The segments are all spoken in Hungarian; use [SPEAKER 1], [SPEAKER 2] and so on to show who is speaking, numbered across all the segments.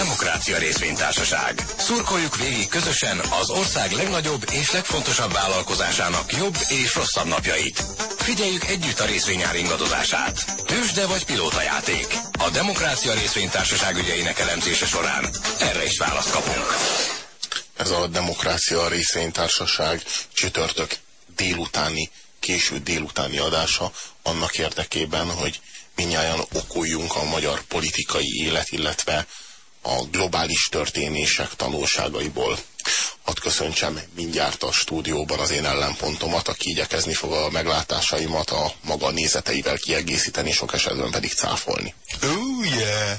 [SPEAKER 1] Demokrácia Részvénytársaság. Szurkoljuk végig közösen az ország legnagyobb és legfontosabb vállalkozásának jobb és rosszabb napjait. Figyeljük együtt a részvényár ingadozását. Tősde vagy játék. A Demokrácia Részvénytársaság ügyeinek elemzése során erre is választ kapunk.
[SPEAKER 2] Ez a Demokrácia Részvénytársaság csütörtök délutáni, késő délutáni adása annak érdekében, hogy minnyáján okoljunk a magyar politikai élet, illetve a globális történések tanulságaiból. Hadd köszöntsem mindjárt a stúdióban az én ellenpontomat, aki igyekezni fog a meglátásaimat a maga nézeteivel kiegészíteni, sok esetben pedig cáfolni.
[SPEAKER 3] Oh yeah!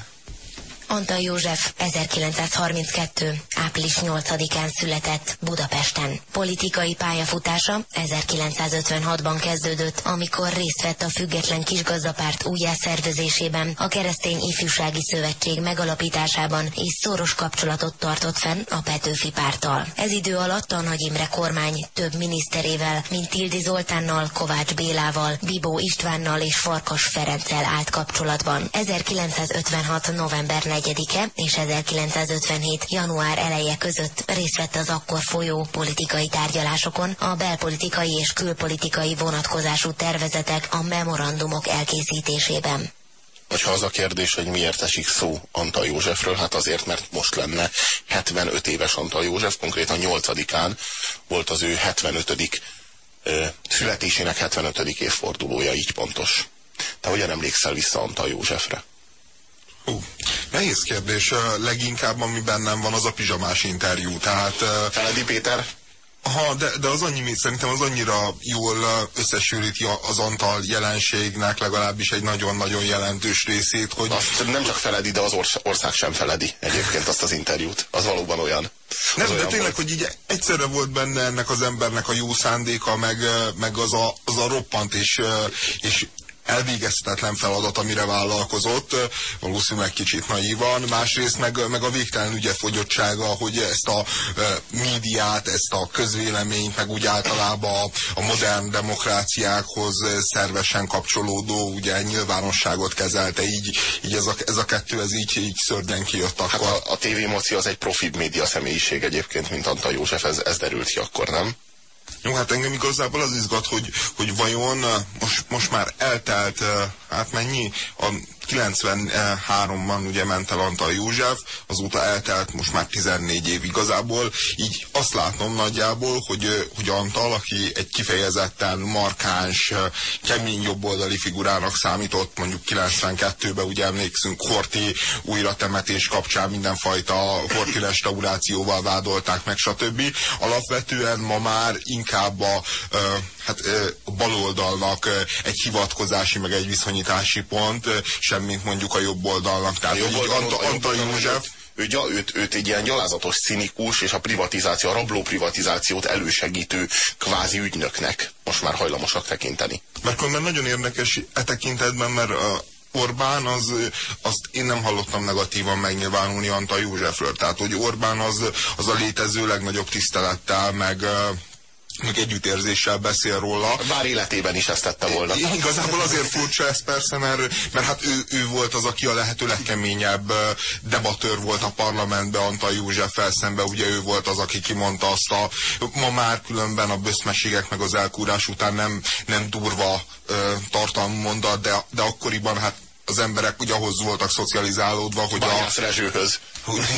[SPEAKER 4] Antal József 1932. április 8-án született Budapesten. Politikai pályafutása 1956-ban kezdődött, amikor részt vett a független kisgazdapárt újjászervezésében, a keresztény ifjúsági szövetség megalapításában és szoros kapcsolatot tartott fenn a Petőfi párttal. Ez idő alatt a Nagy Imre kormány több miniszterével, mint Tildi Zoltánnal, Kovács Bélával, Bibó Istvánnal és Farkas Ferenccel állt kapcsolatban. 1956. november 4-e és 1957. január eleje között részt vett az akkor folyó politikai tárgyalásokon, a belpolitikai és külpolitikai vonatkozású tervezetek, a memorandumok elkészítésében.
[SPEAKER 2] Hogyha az a kérdés, hogy miért esik szó Antal Józsefről, hát azért, mert most lenne 75 éves Antal József, konkrétan 8-án volt az ő 75. Ö, születésének 75. évfordulója, így pontos. Te hogyan emlékszel vissza Antal Józsefre?
[SPEAKER 3] Uh, nehéz kérdés. Leginkább, ami bennem van, az a pizsamás interjú. Tehát,
[SPEAKER 2] Feledi Péter?
[SPEAKER 3] Ha, de, de az annyi, szerintem az annyira jól összesűríti az Antal jelenségnek legalábbis egy nagyon-nagyon jelentős részét, hogy...
[SPEAKER 2] Azt nem csak feledi, de az ország sem feledi egyébként azt az interjút. Az valóban olyan.
[SPEAKER 3] Nem, de tényleg, volt. hogy így egyszerre volt benne ennek az embernek a jó szándéka, meg, meg az, a, az a roppant és, és elvégezhetetlen feladat, amire vállalkozott, valószínűleg kicsit naívan, másrészt meg, meg a végtelen ügyefogyottsága, hogy ezt a e, médiát, ezt a közvéleményt, meg úgy általában a modern demokráciákhoz szervesen kapcsolódó ugye nyilvánosságot kezelte, így, így ez, a, ez a kettő, ez így, így szörnyen kijött akkor.
[SPEAKER 2] Hát a, a TV Moci az egy profi média személyiség egyébként, mint Antal József, ez, ez derült ki akkor, nem?
[SPEAKER 3] Jó, hát engem igazából az izgat, hogy, hogy vajon most, már eltelt, hát mennyi? A 93-ban ugye ment el Antal József, azóta eltelt most már 14 év igazából, így azt látom nagyjából, hogy, hogy Antal, aki egy kifejezetten markáns, kemény jobboldali figurának számított, mondjuk 92-ben ugye emlékszünk Horti újratemetés kapcsán mindenfajta Horti restaurációval vádolták meg, stb. Alapvetően ma már inkább a, hát, a baloldalnak egy hivatkozási, meg egy viszonyítási pont, sem mint mondjuk a jobb oldalnak. Tehát, a jobb oldalon, Anta, Anta József,
[SPEAKER 2] ő, őt, őt egy ilyen gyalázatos, szinikus és a privatizáció, a rabló privatizációt elősegítő kvázi ügynöknek most már hajlamosak tekinteni.
[SPEAKER 3] Mert különben nagyon érdekes e tekintetben, mert a Orbán az, azt én nem hallottam negatívan megnyilvánulni Antal Józsefről. Tehát, hogy Orbán az, az a létező legnagyobb tisztelettel, meg meg együttérzéssel beszél róla.
[SPEAKER 2] Bár életében is ezt tette volna.
[SPEAKER 3] I igazából azért furcsa ez persze, mert, mert hát ő, ő volt az, aki a lehető legkeményebb debatőr volt a parlamentben, Antal József felszembe, ugye ő volt az, aki kimondta azt a, ma már különben a böszmeségek meg az elkúrás után nem, nem durva tartalmú mondat, de, de akkoriban hát az emberek ugye ahhoz voltak szocializálódva, hogy
[SPEAKER 2] Bányász a... Rezsőhöz.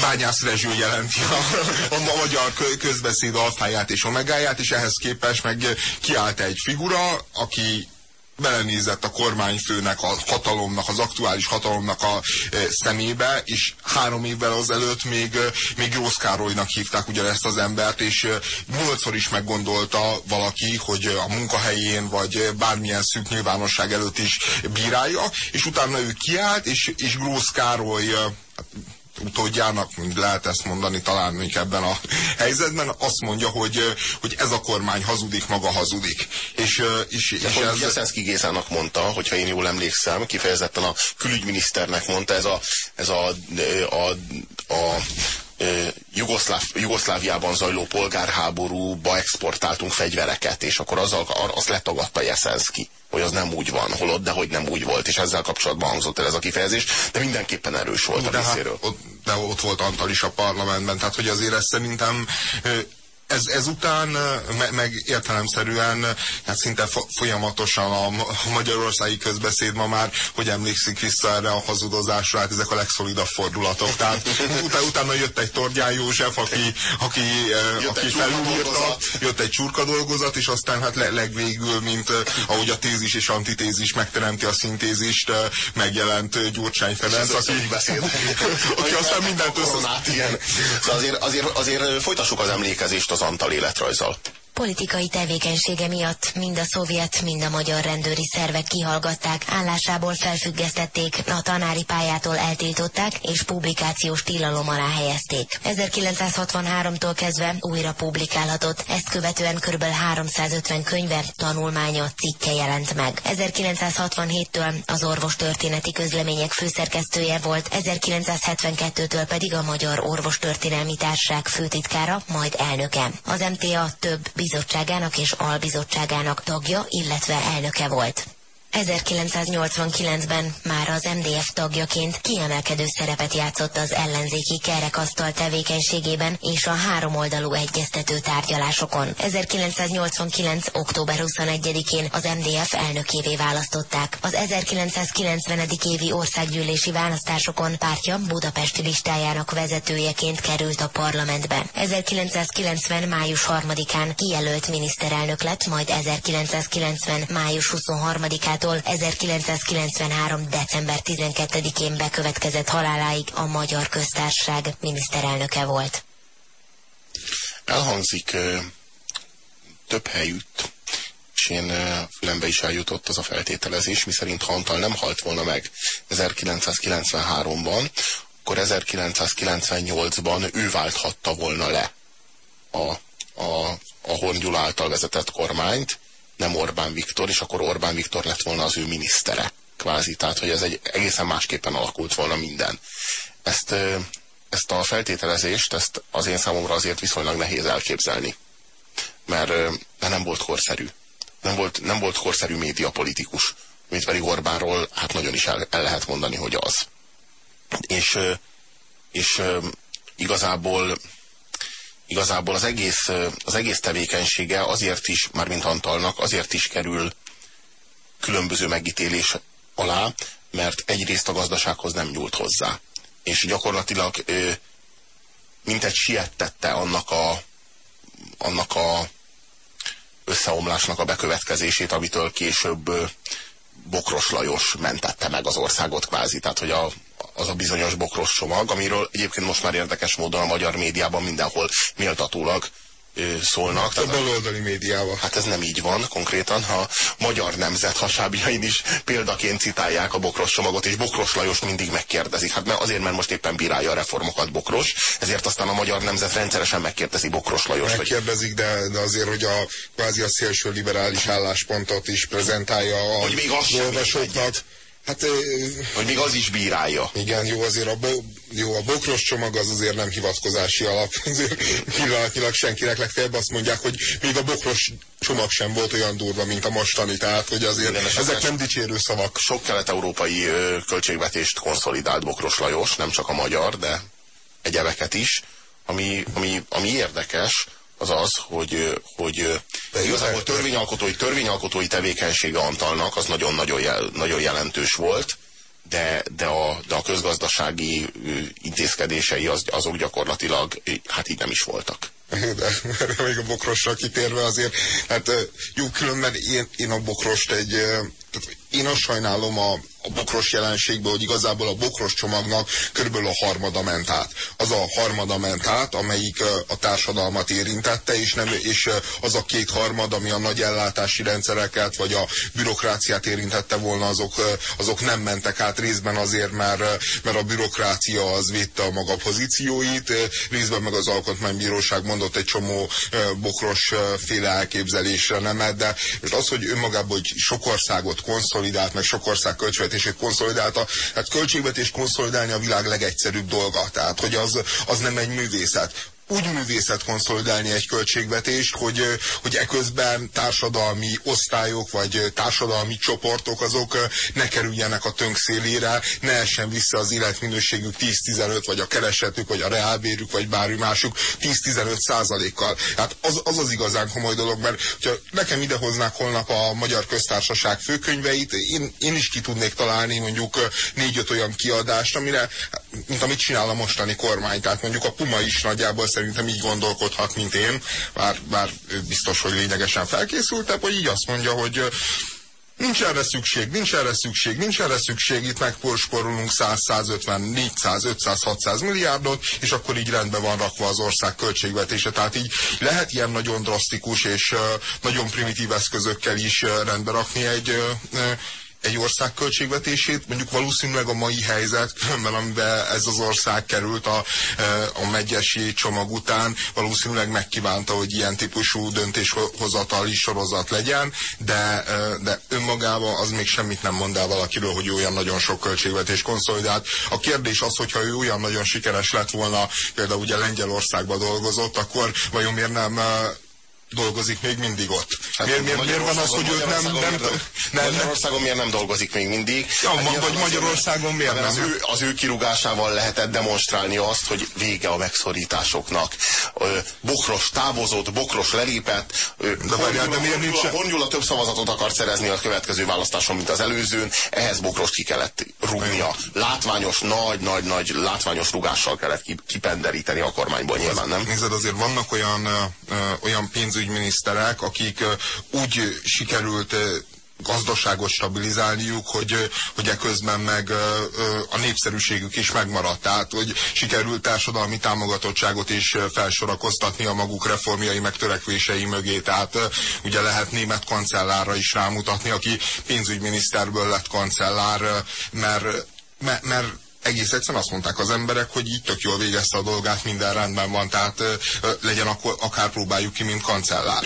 [SPEAKER 3] Bányász Rezső jelenti a, a magyar közbeszéd alfáját és omegáját, és ehhez képest meg kiállt egy figura, aki belenézett a kormányfőnek, a hatalomnak, az aktuális hatalomnak a e, szemébe, és három évvel azelőtt még, e, még Jósz Károlynak hívták ugyanezt az embert, és e, nyolcszor is meggondolta valaki, hogy a munkahelyén, vagy bármilyen szűk nyilvánosság előtt is bírálja, és utána ő kiállt, és, és Grósz Károly utódjának, lehet ezt mondani talán még ebben a helyzetben, azt mondja, hogy, hogy ez a kormány hazudik, maga hazudik. És, és,
[SPEAKER 2] és ez... Jeszenszki Gézának mondta, hogyha én jól emlékszem, kifejezetten a külügyminiszternek mondta, ez a, ez a, a, a, a Jugoszláv, Jugoszláviában zajló polgárháborúba exportáltunk fegyvereket, és akkor azzal, azt letagadta Jeszenszki, hogy az nem úgy van, holott, de hogy nem úgy volt, és ezzel kapcsolatban hangzott el ez a kifejezés, de mindenképpen erős volt
[SPEAKER 3] de
[SPEAKER 2] a hát részéről.
[SPEAKER 3] Hát, ott, de ott volt Antal is a parlamentben, tehát hogy azért ez szerintem ez, ezután, me, meg értelemszerűen, hát szinte folyamatosan a, magyarországi közbeszéd ma már, hogy emlékszik vissza erre a hazudozásra, hát ezek a legszolidabb fordulatok. Tehát utána, utána jött egy Tordján József, aki, aki, aki felülírta, jött egy csurka dolgozat, és aztán hát legvégül, mint ahogy a tézis és antitézis megteremti a szintézist, megjelent Gyurcsány Ferenc, aki, aki aztán mindent össze...
[SPEAKER 2] Igen. De azért, azért, azért folytassuk az emlékezést az Antal életrajzal.
[SPEAKER 4] Politikai tevékenysége miatt mind a szovjet, mind a magyar rendőri szervek kihallgatták, állásából felfüggesztették, a tanári pályától eltiltották és publikációs tilalom alá helyezték. 1963-tól kezdve újra publikálhatott, ezt követően kb. 350 könyve, tanulmánya, cikke jelent meg. 1967-től az orvostörténeti közlemények főszerkesztője volt, 1972-től pedig a Magyar Orvostörténelmi Társaság főtitkára, majd elnöke. Az MTA több bizottságának és albizottságának tagja, illetve elnöke volt. 1989-ben már az MDF tagjaként kiemelkedő szerepet játszott az ellenzéki kerekasztal tevékenységében és a háromoldalú egyeztető tárgyalásokon. 1989. október 21-én az MDF elnökévé választották. Az 1990. évi országgyűlési választásokon pártja Budapesti listájának vezetőjeként került a parlamentbe. 1990. május 3-án kijelölt miniszterelnök lett, majd 1990. május 23-át halálától 1993. december 12-én bekövetkezett haláláig a Magyar Köztársaság miniszterelnöke volt.
[SPEAKER 2] Elhangzik több helyütt, és én fülembe is eljutott az a feltételezés, miszerint ha Antal nem halt volna meg 1993-ban, akkor 1998-ban ő válthatta volna le a, a, a Horn által vezetett kormányt, nem Orbán Viktor, és akkor Orbán Viktor lett volna az ő minisztere, kvázi. Tehát, hogy ez egy egészen másképpen alakult volna minden. Ezt, ezt a feltételezést, ezt az én számomra azért viszonylag nehéz elképzelni. Mert, mert nem volt korszerű. Nem volt, nem volt korszerű médiapolitikus, mint pedig Orbánról hát nagyon is el, el lehet mondani, hogy az. És, és igazából igazából az egész, az egész tevékenysége azért is, mármint Antalnak, azért is kerül különböző megítélés alá, mert egyrészt a gazdasághoz nem nyúlt hozzá. És gyakorlatilag mint egy siettette annak a, annak a összeomlásnak a bekövetkezését, amitől később Bokros Lajos mentette meg az országot kvázi. Tehát, hogy a, az a bizonyos bokros csomag, amiről egyébként most már érdekes módon a magyar médiában mindenhol méltatólag szólnak.
[SPEAKER 3] A baloldali médiával.
[SPEAKER 2] Hát ez nem így van konkrétan. A magyar nemzet hasábjain is példaként citálják a Bokros csomagot, és Bokros Lajos mindig megkérdezik. Hát mert azért, mert most éppen bírálja a reformokat Bokros, ezért aztán a magyar nemzet rendszeresen megkérdezi Bokros Lajos.
[SPEAKER 3] Megkérdezik, de, de azért, hogy a kvázi a szélső liberális álláspontot is prezentálja a hogy még olvasóknak.
[SPEAKER 2] Hát, hogy még az is bírálja.
[SPEAKER 3] Igen, jó, azért a, bo, jó, a bokros csomag az azért nem hivatkozási alap. Azért pillanatnyilag senkinek legfeljebb azt mondják, hogy még a bokros csomag sem volt olyan durva, mint a mostani. Tehát, hogy azért Igen, ezek nem dicsérő szavak.
[SPEAKER 2] Sok kelet-európai költségvetést konszolidált Bokros Lajos, nem csak a magyar, de egyebeket is. Ami, ami, ami érdekes, az az, hogy, hogy igazából törvényalkotói, törvényalkotói tevékenysége Antalnak az nagyon-nagyon jel, nagyon jelentős volt, de, de, a, de a közgazdasági intézkedései az, azok gyakorlatilag hát így nem is voltak.
[SPEAKER 3] De még a bokrosra kitérve azért, hát jó, különben én, én a bokrost egy, tehát én azt sajnálom a, a bokros jelenségből, hogy igazából a bokros csomagnak körülbelül a harmada ment át. Az a harmada ment át, amelyik a társadalmat érintette, és, nem, és az a két harmad, ami a nagy ellátási rendszereket, vagy a bürokráciát érintette volna, azok, azok nem mentek át részben azért, mert, mert a bürokrácia az védte a maga pozícióit, részben meg az alkotmánybíróság mondott egy csomó bokros féle elképzelésre nemet, de most az, hogy önmagában hogy sok országot konszolidált, meg sok ország költségvetés költségvetését konszolidálta. Hát költségvetés konszolidálni a világ legegyszerűbb dolga. Tehát, hogy az, az nem egy művészet úgy művészet konszolidálni egy költségvetést, hogy, hogy eközben társadalmi osztályok vagy társadalmi csoportok azok ne kerüljenek a tönk szélére, ne essen vissza az életminőségük 10-15 vagy a keresetük, vagy a reálbérük, vagy bármi másuk 10-15 százalékkal. Hát az, az az igazán komoly dolog, mert hogyha nekem idehoznák holnap a Magyar Köztársaság főkönyveit, én, én is ki tudnék találni mondjuk négy-öt olyan kiadást, amire, mint amit csinál a mostani kormány. Tehát mondjuk a Puma is nagyjából szerintem így gondolkodhat, mint én, bár, bár biztos, hogy lényegesen felkészültebb, hogy így azt mondja, hogy Nincs erre szükség, nincs erre szükség, nincs erre szükség, itt megporsporolunk 100, 150, 400, 500, 600 milliárdot, és akkor így rendben van rakva az ország költségvetése. Tehát így lehet ilyen nagyon drasztikus és nagyon primitív eszközökkel is rendbe rakni egy egy ország költségvetését, mondjuk valószínűleg a mai helyzet, különben amiben ez az ország került a, a megyesi csomag után, valószínűleg megkívánta, hogy ilyen típusú döntéshozatali sorozat legyen, de, de önmagában az még semmit nem mond el valakiről, hogy olyan nagyon sok költségvetés konszolidált. A kérdés az, hogyha ő olyan nagyon sikeres lett volna, például ugye Lengyelországban dolgozott, akkor vajon miért nem dolgozik még mindig ott. Hát miért, miért, miért van az, hogy ők nem... nem, nem,
[SPEAKER 2] nem Magyarországon miért nem dolgozik még mindig?
[SPEAKER 3] Ja, hát vagy Magyarországon miért nem?
[SPEAKER 2] Az ő, az ő kirúgásával lehetett demonstrálni azt, hogy vége a megszorításoknak. Bokros távozott, Bokros lelépett, de várjál, de miért nincs... Hongyula több szavazatot akart szerezni a következő választáson, mint az előzőn, ehhez Bokros ki kellett rúgnia. Látványos, nagy, nagy, nagy látványos rugással kellett kipenderíteni a kormányból nyilván, nem?
[SPEAKER 3] Nézd, azért vannak olyan, olyan pénzügyi pénzügyminiszterek, akik úgy sikerült gazdaságot stabilizálniuk, hogy, hogy eközben meg a népszerűségük is megmaradt. Tehát, hogy sikerült társadalmi támogatottságot is felsorakoztatni a maguk reformjai megtörekvései mögé. Tehát ugye lehet német kancellárra is rámutatni, aki pénzügyminiszterből lett kancellár, mert, mert, mert egész egyszerűen azt mondták az emberek, hogy így tök jól végezte a dolgát, minden rendben van, tehát legyen akkor akár próbáljuk ki, mint kancellár.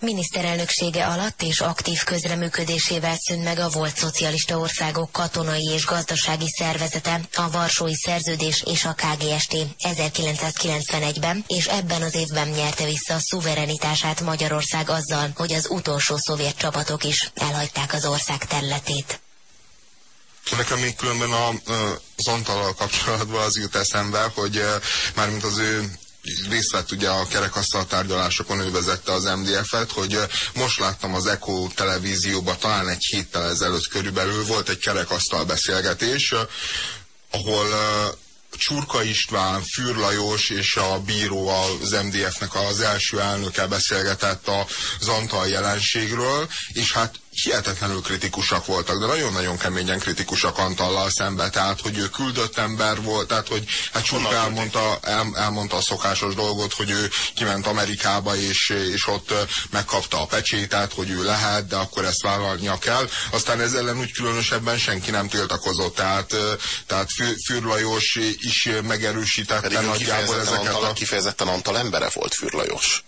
[SPEAKER 4] Miniszterelnöksége alatt és aktív közreműködésével szűnt meg a volt szocialista országok katonai és gazdasági szervezete, a Varsói Szerződés és a KGST 1991-ben, és ebben az évben nyerte vissza a szuverenitását Magyarország azzal, hogy az utolsó szovjet csapatok is elhagyták az ország területét.
[SPEAKER 3] Nekem még különben a, az Antallal kapcsolatban az jut eszembe, hogy mármint az ő részt vett ugye a kerekasztal tárgyalásokon, ő vezette az MDF-et, hogy most láttam az Echo televízióban talán egy héttel ezelőtt körülbelül volt egy kerekasztal beszélgetés, ahol Csurka István, Fűr Lajos és a bíró az MDF-nek az első elnöke beszélgetett az Antal jelenségről, és hát hihetetlenül kritikusak voltak, de nagyon-nagyon keményen kritikusak Antallal szembe, tehát hogy ő küldött ember volt, tehát hogy hát Csurka elmondta, el, elmondta a szokásos dolgot, hogy ő kiment Amerikába és, és ott megkapta a pecsétet, hogy ő lehet, de akkor ezt vállalnia kell. Aztán ez ellen úgy különösebben senki nem tiltakozott, tehát, tehát Fürlajos is megerősítette nagyjából ezeket
[SPEAKER 2] Antal, a... Kifejezetten Antal embere volt Fürlajos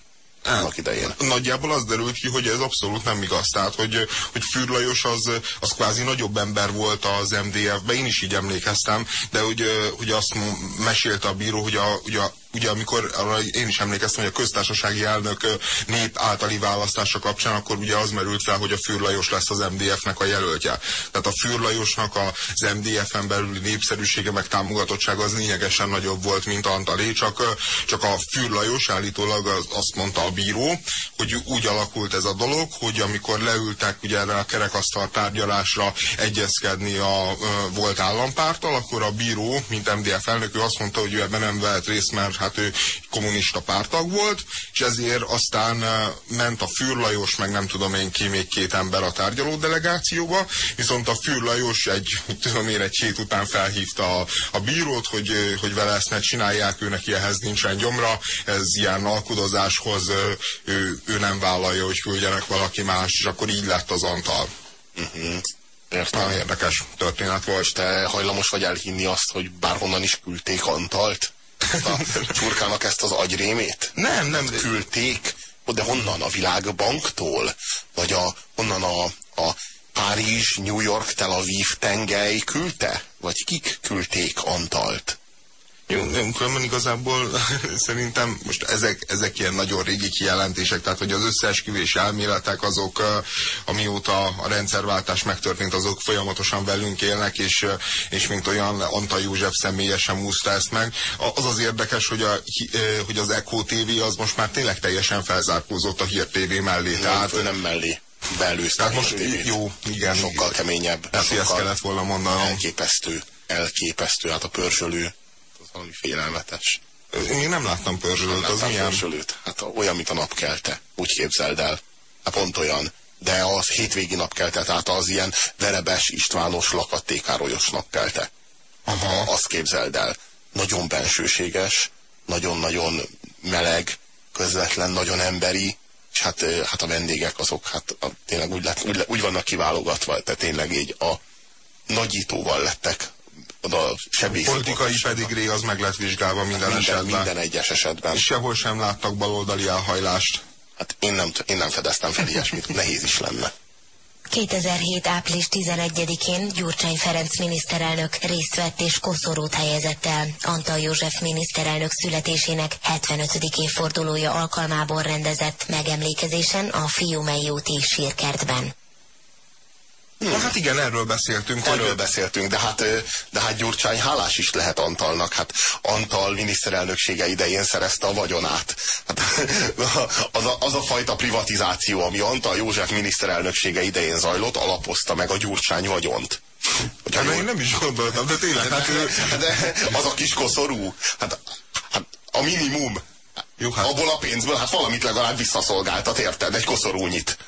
[SPEAKER 2] annak idején.
[SPEAKER 3] Nagyjából az derült ki, hogy ez abszolút nem igaz. Tehát, hogy, hogy Fűr Lajos az, az kvázi nagyobb ember volt az MDF-ben, én is így emlékeztem, de hogy, hogy azt mesélte a bíró, hogy a, hogy a ugye amikor arra én is emlékeztem, hogy a köztársasági elnök nép általi választása kapcsán, akkor ugye az merült fel, hogy a Fürlajos lesz az MDF-nek a jelöltje. Tehát a Fürlajosnak az MDF-en belüli népszerűsége meg támogatottsága az lényegesen nagyobb volt, mint Antalé, csak, csak a Fürlajos állítólag az, azt mondta a bíró, hogy úgy alakult ez a dolog, hogy amikor leültek ugye erre a kerekasztal tárgyalásra egyezkedni a, volt állampártal, akkor a bíró, mint MDF elnök, ő azt mondta, hogy ő ebben nem vehet részt, mert hát ő kommunista pártag volt, és ezért aztán ment a Fürlajos, meg nem tudom én ki, még két ember a tárgyaló delegációba, viszont a Fürlajos egy, tudom én, egy hét után felhívta a, a bírót, hogy, hogy vele ezt ne csinálják, ő neki ehhez nincsen gyomra, ez ilyen alkudozáshoz ő, ő nem vállalja, hogy küldjenek valaki más, és akkor így lett az Antal. Uh-huh. Értem. Nagyon érdekes történet volt. És
[SPEAKER 2] te hajlamos vagy elhinni azt, hogy bárhonnan is küldték Antalt? A csurkának ezt az agyrémét?
[SPEAKER 3] Nem, nem.
[SPEAKER 2] Küldték, de honnan? A világbanktól? Vagy a, honnan a, a Párizs, New York, Tel Aviv tengely küldte? Vagy kik küldték Antalt?
[SPEAKER 3] Jó, nem, különben igazából szerintem most ezek, ezek ilyen nagyon régi kijelentések, tehát hogy az összeesküvés elméletek azok, amióta a rendszerváltás megtörtént, azok folyamatosan velünk élnek, és, és mint olyan Antal József személyesen múzta ezt meg. Az az érdekes, hogy, a, hogy az Echo TV az most már tényleg teljesen felzárkózott a Hír TV mellé.
[SPEAKER 2] Nem, tehát, nem mellé beelőzte
[SPEAKER 3] Tehát most jó, igen.
[SPEAKER 2] Sokkal keményebb.
[SPEAKER 3] Ezt, sokkal ezt kellett volna mondanom.
[SPEAKER 2] Elképesztő, elképesztő, hát a pörzsölő valami félelmetes.
[SPEAKER 3] Én nem láttam pörzsölőt, az milyen?
[SPEAKER 2] Pörzsölőt. Hát olyan, mint a napkelte. Úgy képzeld el. Hát pont olyan. De az hétvégi napkelte, tehát az ilyen verebes, Istvános, lakattékárolyos napkelte. Aha. Azt képzeld el. Nagyon bensőséges, nagyon-nagyon meleg, közvetlen, nagyon emberi, és hát, hát a vendégek azok hát a, tényleg úgy, lett, úgy, úgy vannak kiválogatva, tehát tényleg így a nagyítóval lettek oda sebészek.
[SPEAKER 3] Politikai pedigré az meg lett vizsgálva minden, minden esetben.
[SPEAKER 2] Minden egyes esetben.
[SPEAKER 3] És sehol sem láttak baloldali elhajlást.
[SPEAKER 2] Hát én nem, én nem fedeztem fel ilyesmit, nehéz is lenne.
[SPEAKER 4] 2007. április 11-én Gyurcsány Ferenc miniszterelnök részt vett és koszorút helyezett el Antal József miniszterelnök születésének 75. évfordulója alkalmából rendezett megemlékezésen a Fiumei úti sírkertben.
[SPEAKER 3] Hmm. Na hát igen, erről beszéltünk.
[SPEAKER 2] Erről hogy... beszéltünk, de hát, de hát Gyurcsány hálás is lehet Antalnak. Hát Antal miniszterelnöksége idején szerezte a vagyonát. Hát, az, a, az a fajta privatizáció, ami Antal József miniszterelnöksége idején zajlott, alapozta meg a Gyurcsány vagyont.
[SPEAKER 3] Hát, én nem is gondoltam, de tényleg. Hát,
[SPEAKER 2] hát de az a kis koszorú, hát, hát a minimum. Jó, hát. Abból a pénzből hát valamit legalább visszaszolgáltat, érted? Egy koszorúnyit.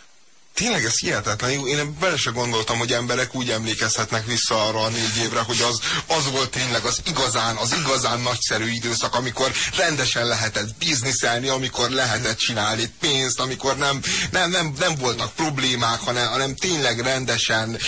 [SPEAKER 3] Tényleg ez hihetetlen. Én bele se gondoltam, hogy emberek úgy emlékezhetnek vissza arra a négy évre, hogy az, az volt tényleg az igazán, az igazán nagyszerű időszak, amikor rendesen lehetett bizniszelni, amikor lehetett csinálni pénzt, amikor nem, nem, nem, nem voltak problémák, hanem, hanem tényleg rendesen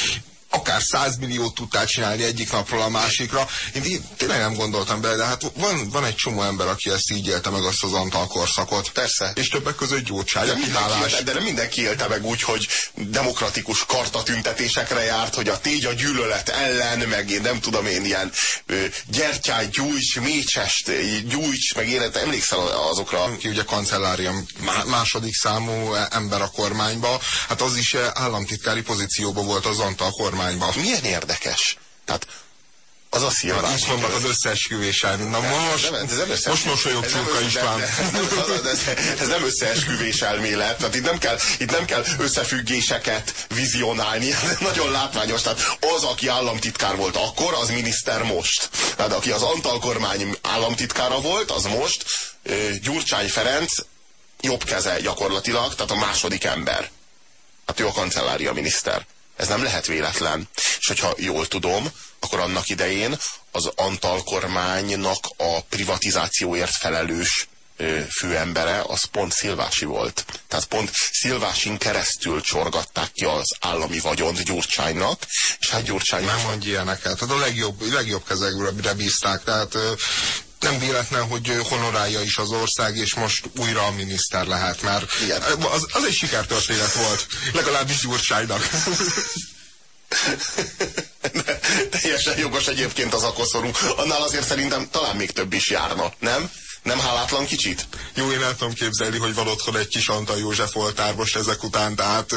[SPEAKER 3] akár 100 milliót tudtál csinálni egyik napról a másikra. Én tényleg nem gondoltam bele, de hát van, van egy csomó ember, aki ezt így élte meg azt az Antal korszakot.
[SPEAKER 2] Persze.
[SPEAKER 3] És többek között gyógyság, de,
[SPEAKER 2] mindenki de nem mindenki élte meg úgy, hogy demokratikus kartatüntetésekre járt, hogy a tégy a gyűlölet ellen, meg én nem tudom én ilyen ö, gyertyáj, gyújts, mécsest, gyújts, meg én emlékszel azokra.
[SPEAKER 3] Ki ugye kancellárium második számú ember a kormányba, hát az is államtitkári pozícióban volt az Antal kormány kormányba.
[SPEAKER 2] Milyen érdekes. Tehát az a szilvás.
[SPEAKER 3] Így vannak az összeesküvésen. Na most, nem, ez nem most mosolyog Csurka István.
[SPEAKER 2] Ez, ez nem összeesküvés elmélet. Tehát itt nem, kell, itt nem kell összefüggéseket vizionálni. Ez nagyon látványos. Tehát az, aki államtitkár volt akkor, az miniszter most. Tehát aki az Antal kormány államtitkára volt, az most Gyurcsány Ferenc jobb keze gyakorlatilag, tehát a második ember. Hát ő a kancellária miniszter. Ez nem lehet véletlen. És hogyha jól tudom, akkor annak idején az Antal kormánynak a privatizációért felelős főembere, az pont Szilvási volt. Tehát pont Szilvásin keresztül csorgatták ki az állami vagyont Gyurcsánynak, és hát Gyurcsány...
[SPEAKER 3] Nem mondj ilyeneket. Tehát a legjobb, legjobb kezekre bízták, tehát nem véletlen, hogy honorálja is az ország, és most újra a miniszter lehet, mert Igen. Az, az egy sikertörténet volt, legalábbis Gyurcsánynak.
[SPEAKER 2] Teljesen jogos egyébként az akoszorú. Annál azért szerintem talán még több is járna, nem? Nem hálátlan kicsit?
[SPEAKER 3] Jó, én el tudom képzelni, hogy van otthon egy kis Antal József oltár most ezek után, tehát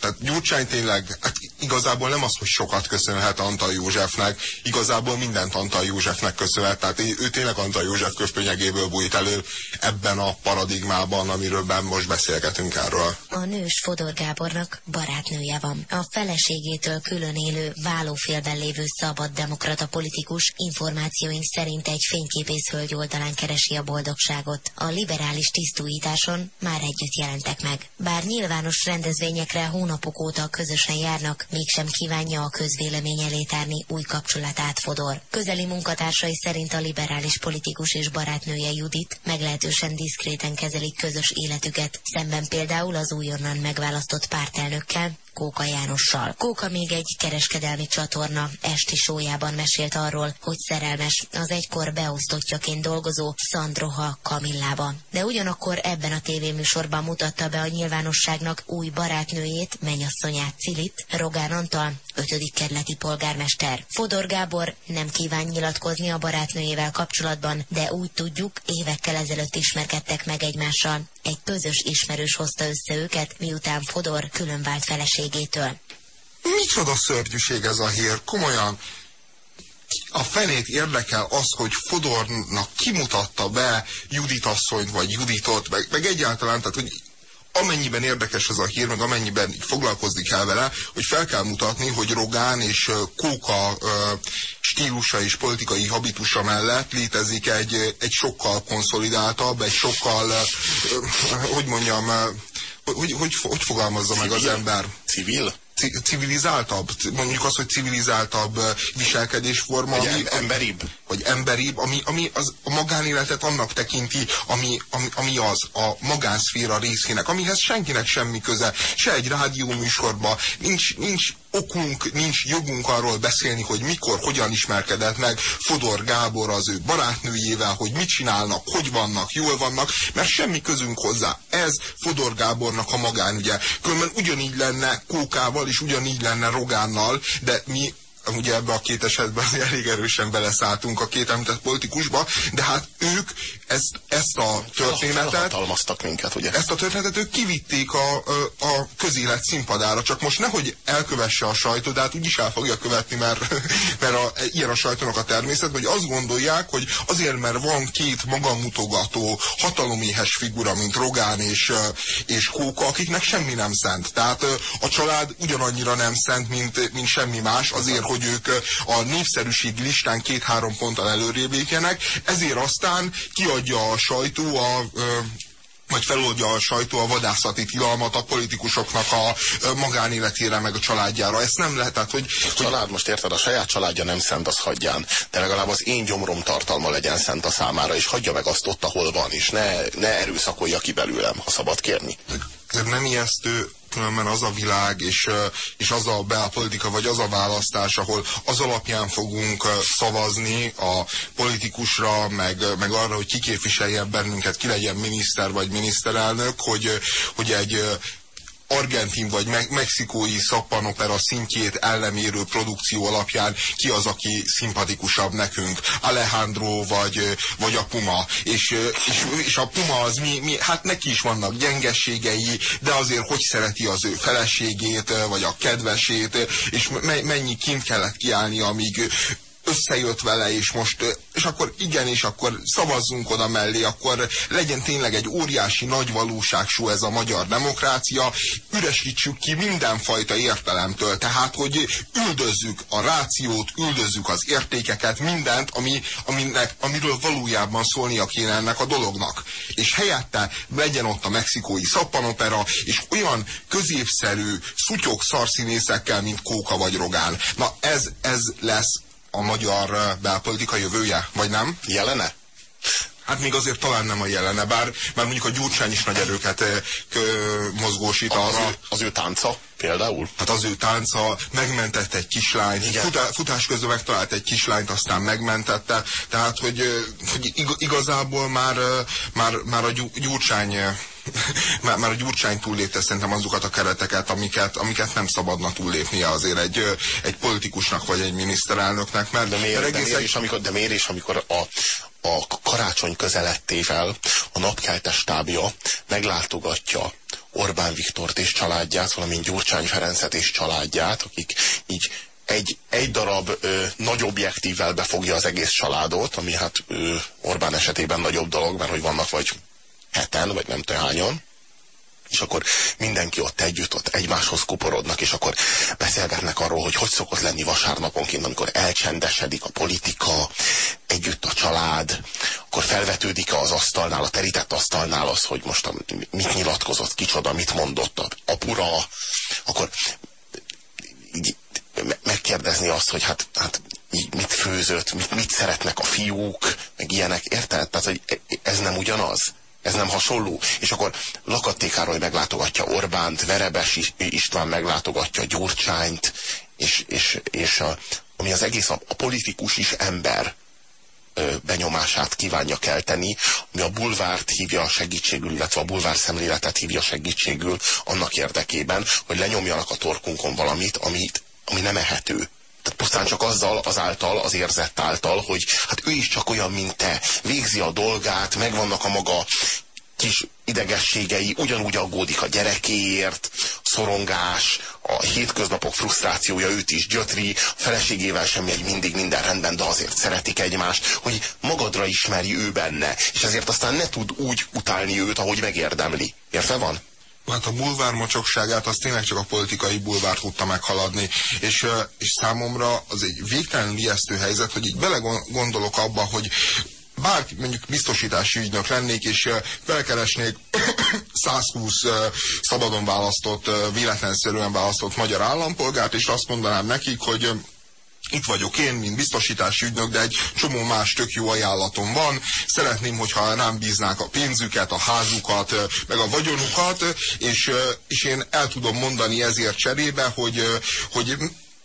[SPEAKER 3] tehát Gyurcsány tényleg, igazából nem az, hogy sokat köszönhet Antal Józsefnek, igazából mindent Antal Józsefnek köszönhet, tehát ő tényleg Antal József köpönyegéből bújt elő ebben a paradigmában, amiről most beszélgetünk erről.
[SPEAKER 4] A nős Fodor Gábornak barátnője van. A feleségétől külön élő vállófélben lévő szabad demokrata politikus információink szerint egy fényképész hölgy oldalán keresi a boldogságot. A liberális tisztújításon már együtt jelentek meg. Bár nyilvános rendezvényekre hónap hónapok óta közösen járnak, mégsem kívánja a közvélemény elé tárni új kapcsolatát Fodor. Közeli munkatársai szerint a liberális politikus és barátnője Judit meglehetősen diszkréten kezelik közös életüket, szemben például az újonnan megválasztott pártelnökkel, Kóka Jánossal. Kóka még egy kereskedelmi csatorna esti sójában mesélt arról, hogy szerelmes az egykor beosztottjaként dolgozó Szandroha Kamillába. De ugyanakkor ebben a tévéműsorban mutatta be a nyilvánosságnak új barátnőjét, menyasszonyát Cilit, Rogán Antal, 5. kerületi polgármester. Fodor Gábor nem kíván nyilatkozni a barátnőjével kapcsolatban, de úgy tudjuk, évekkel ezelőtt ismerkedtek meg egymással. Egy közös ismerős hozta össze őket, miután Fodor különvált feleségétől.
[SPEAKER 3] Micsoda szörnyűség ez a hír, komolyan. A fenét érdekel az, hogy Fodornak kimutatta be Judit asszonyt, vagy Juditot, meg, meg egyáltalán, tehát hogy amennyiben érdekes ez a hír, meg amennyiben foglalkozni kell vele, hogy fel kell mutatni, hogy Rogán és Kóka stílusa és politikai habitusa mellett létezik egy, egy sokkal konszolidáltabb, egy sokkal, hogy mondjam, hogy, hogy, hogy fogalmazza meg az ember?
[SPEAKER 2] Civil?
[SPEAKER 3] civilizáltabb, mondjuk az, hogy civilizáltabb viselkedésforma.
[SPEAKER 2] Vagy
[SPEAKER 3] ami,
[SPEAKER 2] emberibb.
[SPEAKER 3] Vagy emberibb, ami, ami az, a magánéletet annak tekinti, ami, ami, ami az a magánszféra részének, amihez senkinek semmi köze, se egy rádióműsorban, nincs, nincs okunk, nincs jogunk arról beszélni, hogy mikor, hogyan ismerkedett meg Fodor Gábor az ő barátnőjével, hogy mit csinálnak, hogy vannak, jól vannak, mert semmi közünk hozzá. Ez Fodor Gábornak a magánügye. Különben ugyanígy lenne Kókával, és ugyanígy lenne Rogánnal, de mi ugye ebbe a két esetben elég erősen beleszálltunk a két említett politikusba, de hát ők ezt, ezt a történetet...
[SPEAKER 2] minket, ugye?
[SPEAKER 3] Ezt a történetet ők kivitték a, a közélet színpadára, csak most nehogy elkövesse a sajtó, de hát úgyis el fogja követni, mert, mert a, ilyen a sajtónak a természet, hogy azt gondolják, hogy azért, mert van két magamutogató, hataloméhes figura, mint Rogán és, és Kóka, akiknek semmi nem szent. Tehát a család ugyanannyira nem szent, mint, mint semmi más, azért, hogy ők a népszerűség listán két-három ponttal előrébb ezért aztán kiadja a sajtó a vagy feloldja a sajtó a vadászati tilalmat a politikusoknak a magánéletére, meg a családjára. Ezt nem lehet, tehát, hogy...
[SPEAKER 2] A család, most érted, a saját családja nem szent, az hagyján. De legalább az én gyomrom tartalma legyen szent a számára, és hagyja meg azt ott, ahol van, és ne, ne erőszakolja ki belőlem, ha szabad kérni.
[SPEAKER 3] Ez nem ijesztő különben az a világ, és, és az a belpolitika, vagy az a választás, ahol az alapján fogunk szavazni a politikusra, meg, meg arra, hogy ki képviseljen bennünket, ki legyen miniszter vagy miniszterelnök, hogy, hogy egy argentin vagy me mexikói szappanopera szintjét ellemérő produkció alapján ki az, aki szimpatikusabb nekünk, Alejandro vagy, vagy a Puma. És, és, és a Puma az mi, mi, hát neki is vannak gyengességei, de azért hogy szereti az ő feleségét, vagy a kedvesét, és mennyi kint kellett kiállni, amíg összejött vele, és most, és akkor igen, és akkor szavazzunk oda mellé, akkor legyen tényleg egy óriási nagy valóságsú ez a magyar demokrácia, üresítsük ki mindenfajta értelemtől, tehát, hogy üldözzük a rációt, üldözzük az értékeket, mindent, ami, aminek, amiről valójában szólnia kéne ennek a dolognak. És helyette legyen ott a mexikói szappanopera, és olyan középszerű, szutyok szarszínészekkel, mint Kóka vagy Rogán. Na ez, ez lesz a magyar eh, belpolitika jövője, vagy nem?
[SPEAKER 2] Jelene?
[SPEAKER 3] Hát még azért talán nem a jelene, bár, bár mondjuk a Gyurcsány is nagy erőket eh, mozgósít
[SPEAKER 2] arra. Az ő, az ő tánca például?
[SPEAKER 3] Hát az ő tánca megmentette egy kislányt, futá, futás közben megtalált egy kislányt, aztán megmentette, tehát hogy, hogy igazából már, már, már a Gyurcsány már, már a Gyurcsány túllépte szerintem azokat a kereteket, amiket, amiket nem szabadna túllépnie azért egy, egy politikusnak vagy egy miniszterelnöknek. Mert,
[SPEAKER 2] de miért, mert de miért, is, amikor, de miért is, amikor a, a karácsony közelettével a napkeltes tábja meglátogatja Orbán Viktort és családját, valamint Gyurcsány Ferencet és családját, akik így egy, egy darab ö, nagy objektívvel befogja az egész családot, ami hát ö, Orbán esetében nagyobb dolog, mert hogy vannak vagy heten, vagy nem tudom hányan, és akkor mindenki ott együtt, ott egymáshoz kuporodnak, és akkor beszélgetnek arról, hogy hogy szokott lenni vasárnaponként, amikor elcsendesedik a politika, együtt a család, akkor felvetődik -e az asztalnál, a terített asztalnál az, hogy most a, mit nyilatkozott, kicsoda, mit mondott a apura, akkor így megkérdezni azt, hogy hát, hát mit főzött, mit, mit szeretnek a fiúk, meg ilyenek, érted? Tehát, hogy ez nem ugyanaz Ez nem hasonló? És akkor Lakatté meglátogatja Orbánt, Verebes István meglátogatja Gyurcsányt, és, és, és a, ami az egész a, a politikus is ember benyomását kívánja kelteni, ami a bulvárt hívja segítségül, illetve a bulvár szemléletet hívja segítségül annak érdekében, hogy lenyomjanak a torkunkon valamit, amit, ami nem ehető. Tehát pusztán csak azzal, azáltal, az érzett által, hogy hát ő is csak olyan, mint te, végzi a dolgát, megvannak a maga kis idegességei, ugyanúgy aggódik a gyerekéért, szorongás, a hétköznapok frusztrációja őt is gyötri, a feleségével sem megy mindig minden rendben, de azért szeretik egymást, hogy magadra ismeri ő benne, és ezért aztán ne tud úgy utálni őt, ahogy megérdemli. Érte van?
[SPEAKER 3] Hát a bulvár mocsokságát az tényleg csak a politikai bulvár tudta meghaladni, és, és számomra az egy végtelen ijesztő helyzet, hogy így belegondolok abba, hogy bárki mondjuk biztosítási ügynök lennék, és felkeresnék 120 szabadon választott, véletlenszerűen választott magyar állampolgárt, és azt mondanám nekik, hogy itt vagyok én, mint biztosítási ügynök, de egy csomó más tök jó ajánlatom van. Szeretném, hogyha rám bíznák a pénzüket, a házukat, meg a vagyonukat, és, és én el tudom mondani ezért cserébe, hogy, hogy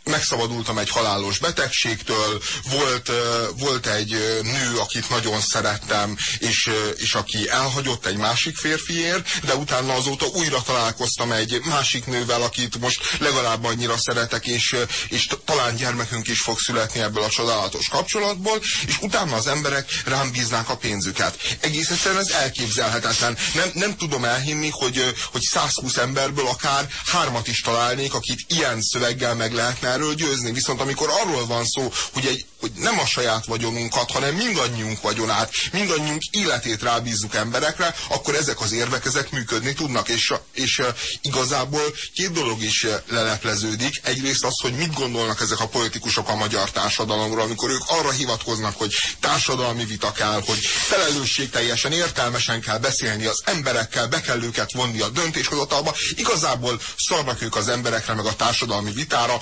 [SPEAKER 3] megszabadultam egy halálos betegségtől, volt, volt egy nő, akit nagyon szerettem, és, és aki elhagyott egy másik férfiért, de utána azóta újra találkoztam egy másik nővel, akit most legalább annyira szeretek, és, és talán gyermekünk is fog születni ebből a csodálatos kapcsolatból, és utána az emberek rám bíznák a pénzüket. Egész egyszerűen ez elképzelhetetlen. Nem, nem tudom elhinni, hogy, hogy 120 emberből akár hármat is találnék, akit ilyen szöveggel meg lehetne erről győzni. Viszont amikor arról van szó, hogy, egy, hogy nem a saját vagyonunkat, hanem mindannyiunk vagyonát, mindannyiunk életét rábízzuk emberekre, akkor ezek az érvek, ezek működni tudnak. És, és igazából két dolog is lelepleződik. Egyrészt az, hogy mit gondolnak ezek a politikusok a magyar társadalomról, amikor ők arra hivatkoznak, hogy társadalmi vita kell, hogy felelősségteljesen, értelmesen kell beszélni az emberekkel, be kell őket vonni a döntéshozatalba. Igazából szarnak ők az emberekre, meg a társadalmi vitára,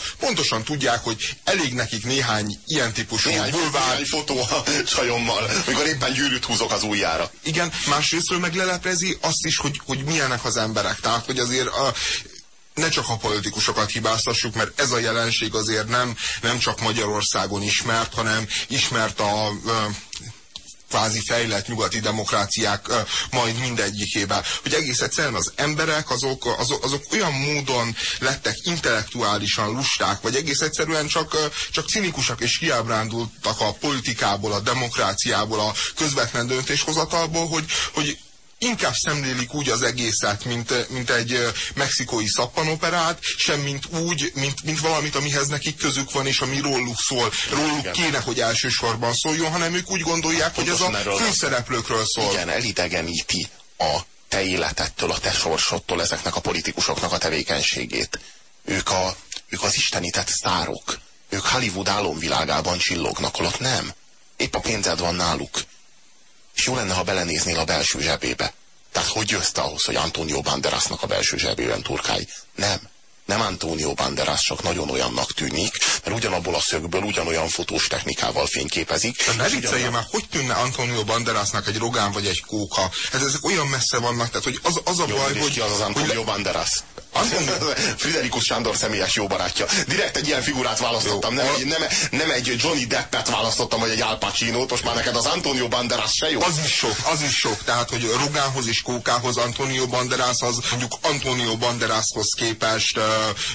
[SPEAKER 3] pontosan tudják, hogy elég nekik néhány ilyen típusú
[SPEAKER 2] néhány, bulvár. Néhány fotó a csajommal, amikor éppen gyűrűt húzok az ujjára.
[SPEAKER 3] Igen, másrésztről meg leleplezi azt is, hogy, hogy milyenek az emberek. Tehát, hogy azért a, ne csak a politikusokat hibáztassuk, mert ez a jelenség azért nem, nem csak Magyarországon ismert, hanem ismert a, a kvázi fejlett nyugati demokráciák majd mindegyikében. Hogy egész egyszerűen az emberek azok, azok, azok olyan módon lettek intellektuálisan lusták, vagy egész egyszerűen csak, csak cinikusak és hiábrándultak a politikából, a demokráciából, a közvetlen döntéshozatalból, hogy, hogy inkább szemlélik úgy az egészet, mint, mint egy mexikói szappanoperát, sem mint úgy, mint, mint valamit, amihez nekik közük van, és ami róluk szól. Róluk Igen. kéne, hogy elsősorban szóljon, hanem ők úgy gondolják, hogy ez a főszereplőkről szól.
[SPEAKER 2] Igen, elidegeníti a te életettől, a te sorsodtól ezeknek a politikusoknak a tevékenységét. Ők, a, ők az istenített sztárok. Ők Hollywood álomvilágában csillognak, holott nem. Épp a pénzed van náluk és jó lenne, ha belenéznél a belső zsebébe. Tehát hogy jössz te ahhoz, hogy Antonio Banderasnak a belső zsebében turkálj? Nem. Nem Antonio Banderas, csak nagyon olyannak tűnik, mert ugyanabból a szögből ugyanolyan fotós technikával fényképezik.
[SPEAKER 3] De ne vicceljél már, hogy tűnne Antonio Banderasnak egy Rogán vagy egy Kóka? Hát ezek olyan messze vannak, tehát hogy az, az a
[SPEAKER 2] Jó,
[SPEAKER 3] baj, hogy...
[SPEAKER 2] Ki az az Antonio hogy... Banderas? Friderikus Sándor személyes jó barátja. Direkt egy ilyen figurát választottam, nem egy, nem, nem egy Johnny Deppet választottam, vagy egy Al Pacino-t, most már neked az Antonio Banderas se jó.
[SPEAKER 3] Az is sok, az is sok. Tehát, hogy Rogánhoz és Kókához Antonio Banderas az mondjuk Antonio Banderashoz képest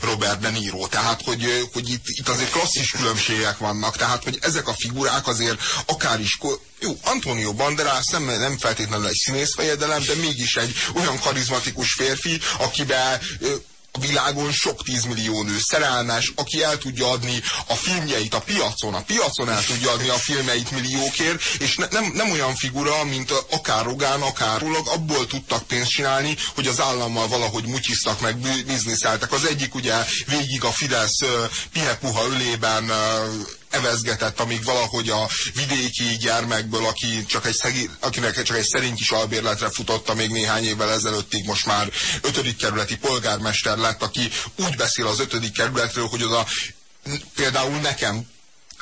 [SPEAKER 3] Robert De Niro. Tehát, hogy, hogy itt, itt azért klasszis különbségek vannak. Tehát, hogy ezek a figurák azért akár is jó, Antonio Banderas nem, nem feltétlenül egy színészfejedelem, de mégis egy olyan karizmatikus férfi, akiben a világon sok tízmillió nő szerelmes, aki el tudja adni a filmjeit a piacon, a piacon el tudja adni a filmjeit milliókért, és ne, nem, nem olyan figura, mint akár Rogán, akár Rulag, abból tudtak pénzt csinálni, hogy az állammal valahogy mutyiztak meg, bizniszeltek. Az egyik ugye végig a Fidesz pihepuha ölében evezgetett, amíg valahogy a vidéki gyermekből, aki csak egy szegi, akinek csak egy szerint kis albérletre futotta még néhány évvel ezelőttig, most már ötödik kerületi polgármester lett, aki úgy beszél az ötödik kerületről, hogy oda például nekem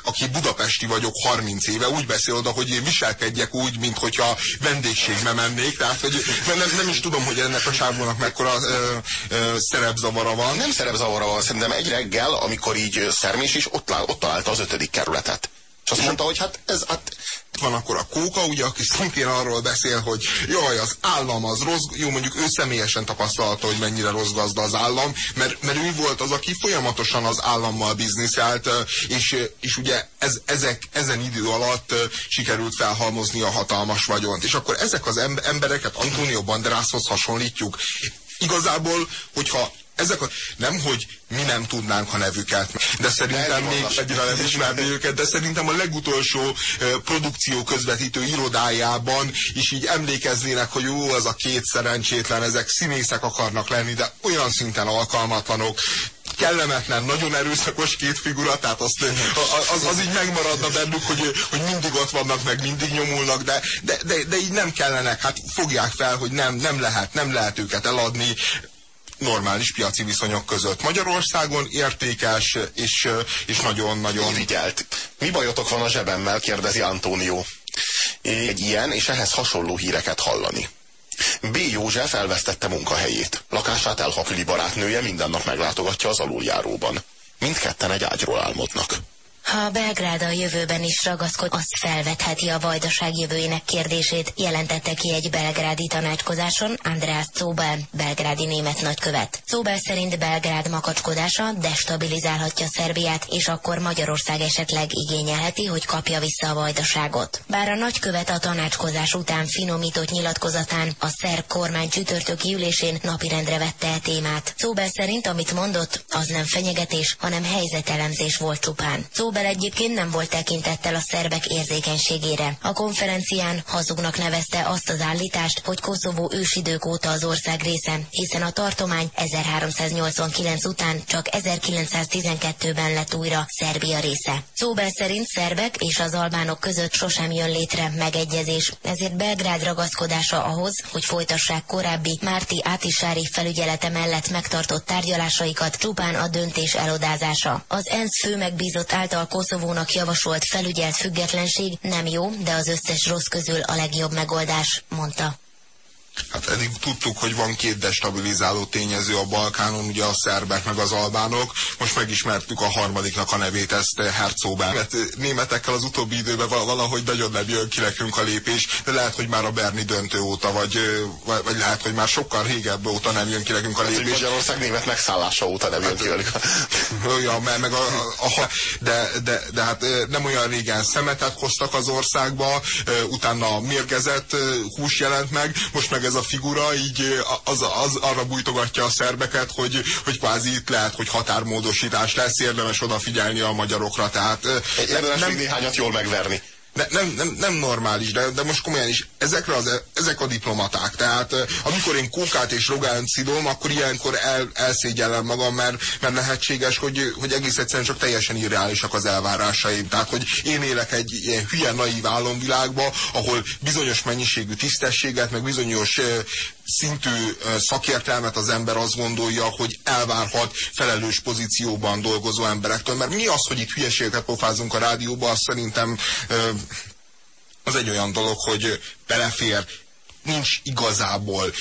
[SPEAKER 3] aki budapesti vagyok 30 éve, úgy beszél oda, hogy én viselkedjek úgy, mint hogyha vendégségbe mennék, tehát hogy nem, nem is tudom, hogy ennek a sávónak mekkora ö, ö, szerepzavara van.
[SPEAKER 2] Nem szerepzavara van, szerintem egy reggel, amikor így Szermés is ott, ott találta az ötödik kerületet. És azt mondta, hogy hát ez, hát
[SPEAKER 3] van akkor a Kóka, ugye, aki szintén arról beszél, hogy jaj, az állam az rossz, jó, mondjuk ő személyesen tapasztalta, hogy mennyire rossz gazda az állam, mert, mert ő volt az, aki folyamatosan az állammal bizniszelt, és, és ugye ez, ezek, ezen idő alatt sikerült felhalmozni a hatalmas vagyont. És akkor ezek az embereket Antonio Banderashoz hasonlítjuk. Igazából, hogyha ezek a, nem, hogy mi nem tudnánk a nevüket, de szerintem még egyre nem ismerni őket, de szerintem a legutolsó produkció közvetítő irodájában is így emlékeznének, hogy jó, az a két szerencsétlen, ezek színészek akarnak lenni, de olyan szinten alkalmatlanok, kellemetlen, nagyon erőszakos két figura, tehát azt, az, az így megmaradna bennük, hogy, hogy mindig ott vannak, meg mindig nyomulnak, de, de, de, de így nem kellenek, hát fogják fel, hogy nem, nem lehet, nem lehet őket eladni, normális piaci viszonyok között. Magyarországon értékes és, és nagyon-nagyon...
[SPEAKER 2] Vigyelt. Mi bajotok van a zsebemmel, kérdezi Antónió. Egy ilyen és ehhez hasonló híreket hallani. B. József elvesztette munkahelyét. Lakását elhapli barátnője minden nap meglátogatja az aluljáróban. Mindketten egy ágyról álmodnak.
[SPEAKER 4] Ha Belgrád a jövőben is ragaszkod, azt felvetheti a vajdaság jövőjének kérdését, jelentette ki egy belgrádi tanácskozáson András Czóbel, belgrádi német nagykövet. Czóbel szerint Belgrád makacskodása destabilizálhatja Szerbiát, és akkor Magyarország esetleg igényelheti, hogy kapja vissza a vajdaságot. Bár a nagykövet a tanácskozás után finomított nyilatkozatán a szerb kormány csütörtöki ülésén napirendre vette e témát. Czóbel szerint, amit mondott, az nem fenyegetés, hanem helyzetelemzés volt csupán. Czóbel Nobel egyébként nem volt tekintettel a szerbek érzékenységére. A konferencián hazugnak nevezte azt az állítást, hogy Koszovó ősidők óta az ország része, hiszen a tartomány 1389 után csak 1912-ben lett újra Szerbia része. Szóbel szerint szerbek és az albánok között sosem jön létre megegyezés, ezért Belgrád ragaszkodása ahhoz, hogy folytassák korábbi Márti Átisári felügyelete mellett megtartott tárgyalásaikat csupán a döntés elodázása. Az ENSZ fő megbízott által Koszovónak javasolt felügyelt függetlenség nem jó, de az összes rossz közül a legjobb megoldás, mondta.
[SPEAKER 3] Hát eddig tudtuk, hogy van két destabilizáló tényező a Balkánon, ugye a szerbek meg az albánok. Most megismertük a harmadiknak a nevét, ezt Herzogben. Mert németekkel az utóbbi időben valahogy nagyon nem jön ki nekünk a lépés, de lehet, hogy már a Berni döntő óta, vagy, vagy lehet, hogy már sokkal régebb óta nem jön ki nekünk a lépés. Hát,
[SPEAKER 2] Magyarország német megszállása óta nem jön ki velük.
[SPEAKER 3] Ja, meg, meg a, a, a, de, de, de hát nem olyan régen szemetet hoztak az országba, utána mérgezett hús jelent meg, most meg ez a figura így az, az arra bújtogatja a szerbeket, hogy, hogy kvázi itt lehet, hogy határmódosítás lesz, érdemes odafigyelni a magyarokra. Tehát,
[SPEAKER 2] érdemes nem, még néhányat jól megverni
[SPEAKER 3] ne, nem, nem, nem normális, de, de most komolyan is, ezekre az, ezek a diplomaták, tehát amikor én kókát és rogánt szidom, akkor ilyenkor el, elszégyellem magam, mert, mert lehetséges, hogy, hogy egész egyszerűen csak teljesen irreálisak az elvárásaim. Tehát, hogy én élek egy ilyen hülye, naív álomvilágba, ahol bizonyos mennyiségű tisztességet, meg bizonyos szintű szakértelmet az ember azt gondolja, hogy elvárhat felelős pozícióban dolgozó emberektől. Mert mi az, hogy itt hülyeségeket pofázunk a rádióba, azt szerintem az egy olyan dolog, hogy belefér, nincs igazából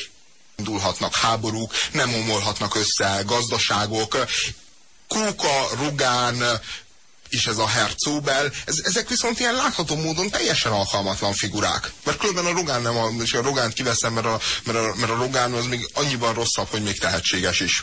[SPEAKER 3] indulhatnak háborúk, nem omolhatnak össze gazdaságok. Kóka, Rugán, és ez a Herzobel, ez, ezek viszont ilyen látható módon teljesen alkalmatlan figurák. Mert különben a Rogán nem, a, és a Rogán kiveszem, mert a, mert, a, mert a Rogán az még annyiban rosszabb, hogy még tehetséges is.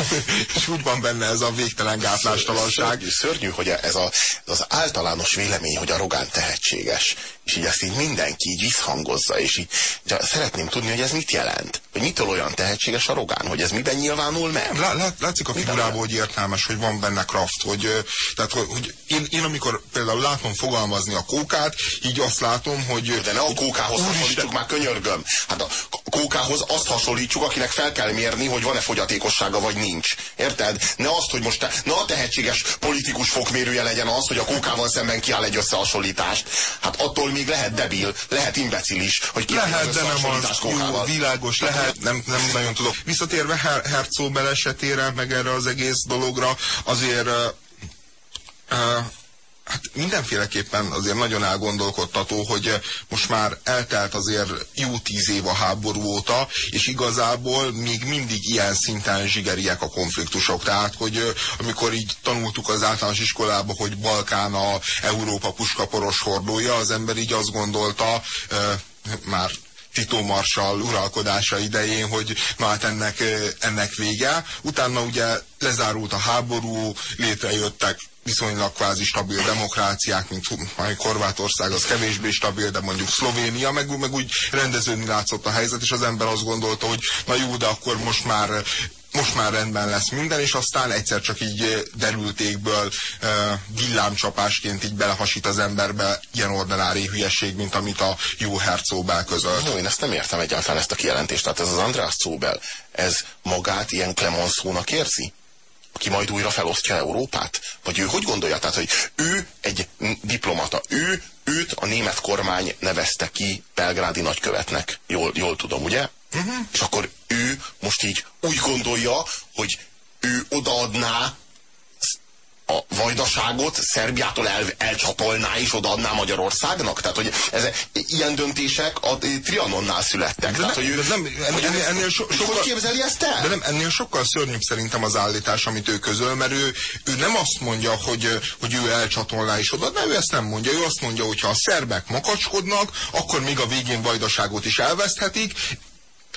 [SPEAKER 3] és úgy van benne ez a végtelen gátlástalanság.
[SPEAKER 2] Szörnyű, szörnyű hogy ez a, az általános vélemény, hogy a Rogán tehetséges. És így ezt így mindenki így visszhangozza, és így de szeretném tudni, hogy ez mit jelent. Hogy mitől olyan tehetséges a Rogán, hogy ez miben nyilvánul meg.
[SPEAKER 3] Lá, lá, látszik a figurából, hogy értelmes, hogy van benne kraft, hogy, tehát, hogy, hogy én, én amikor például látom fogalmazni a kókát, így azt látom, hogy...
[SPEAKER 2] De ne a kókához hasonlítsuk már, könyörgöm. Hát a kókához azt hasonlítsuk, akinek fel kell mérni, hogy van-e fogyatékossága, vagy nincs. Érted? Ne azt, hogy most te, ne a tehetséges politikus fokmérője legyen az, hogy a kókával szemben kiáll egy összehasonlítást. Hát attól még lehet debil, lehet imbecilis, hogy ki
[SPEAKER 3] lehet, de nem az. Jó, világos, lehet, nem, nem nagyon tudok. Visszatérve Her Herzog esetére, meg erre az egész dologra, azért uh, hát mindenféleképpen azért nagyon elgondolkodtató, hogy most már eltelt azért jó tíz év a háború óta, és igazából még mindig ilyen szinten zsigeriek a konfliktusok. Tehát, hogy amikor így tanultuk az általános iskolába, hogy Balkán a Európa puskaporos hordója, az ember így azt gondolta, már Tito Marsal uralkodása idején, hogy na hát ennek, ennek vége. Utána ugye lezárult a háború, létrejöttek viszonylag kvázi stabil demokráciák, mint Horvátország, az kevésbé stabil, de mondjuk Szlovénia, meg, meg úgy rendeződni látszott a helyzet, és az ember azt gondolta, hogy na jó, de akkor most már most már rendben lesz minden, és aztán egyszer csak így derültékből villámcsapásként így belehasít az emberbe ilyen ordinári hülyeség, mint amit a jó Herzog közölt.
[SPEAKER 2] No, én ezt nem értem egyáltalán ezt a kijelentést. Tehát ez az András Szóbel, ez magát ilyen Clemenceau-nak érzi? aki majd újra felosztja Európát? Vagy ő hogy gondolja? Tehát, hogy ő egy diplomata, ő, őt a német kormány nevezte ki belgrádi nagykövetnek. Jól, jól tudom, ugye? Uh-huh. És akkor ő most így úgy gondolja, hogy ő odaadná a vajdaságot Szerbiától el, elcsatolná és odaadná Magyarországnak? Tehát, hogy ez, ilyen döntések a Trianonnál születtek. De Tehát,
[SPEAKER 3] nem,
[SPEAKER 2] hogy ő,
[SPEAKER 3] nem, ennél, ennél, ennél so,
[SPEAKER 2] sokkal, hogy képzeli ezt el?
[SPEAKER 3] De nem, ennél sokkal szörnyűbb szerintem az állítás, amit ő közöl, mert ő, ő nem azt mondja, hogy, hogy ő elcsatolná és odaadná, ő ezt nem mondja. Ő azt mondja, hogy ha a szerbek makacskodnak, akkor még a végén vajdaságot is elveszthetik,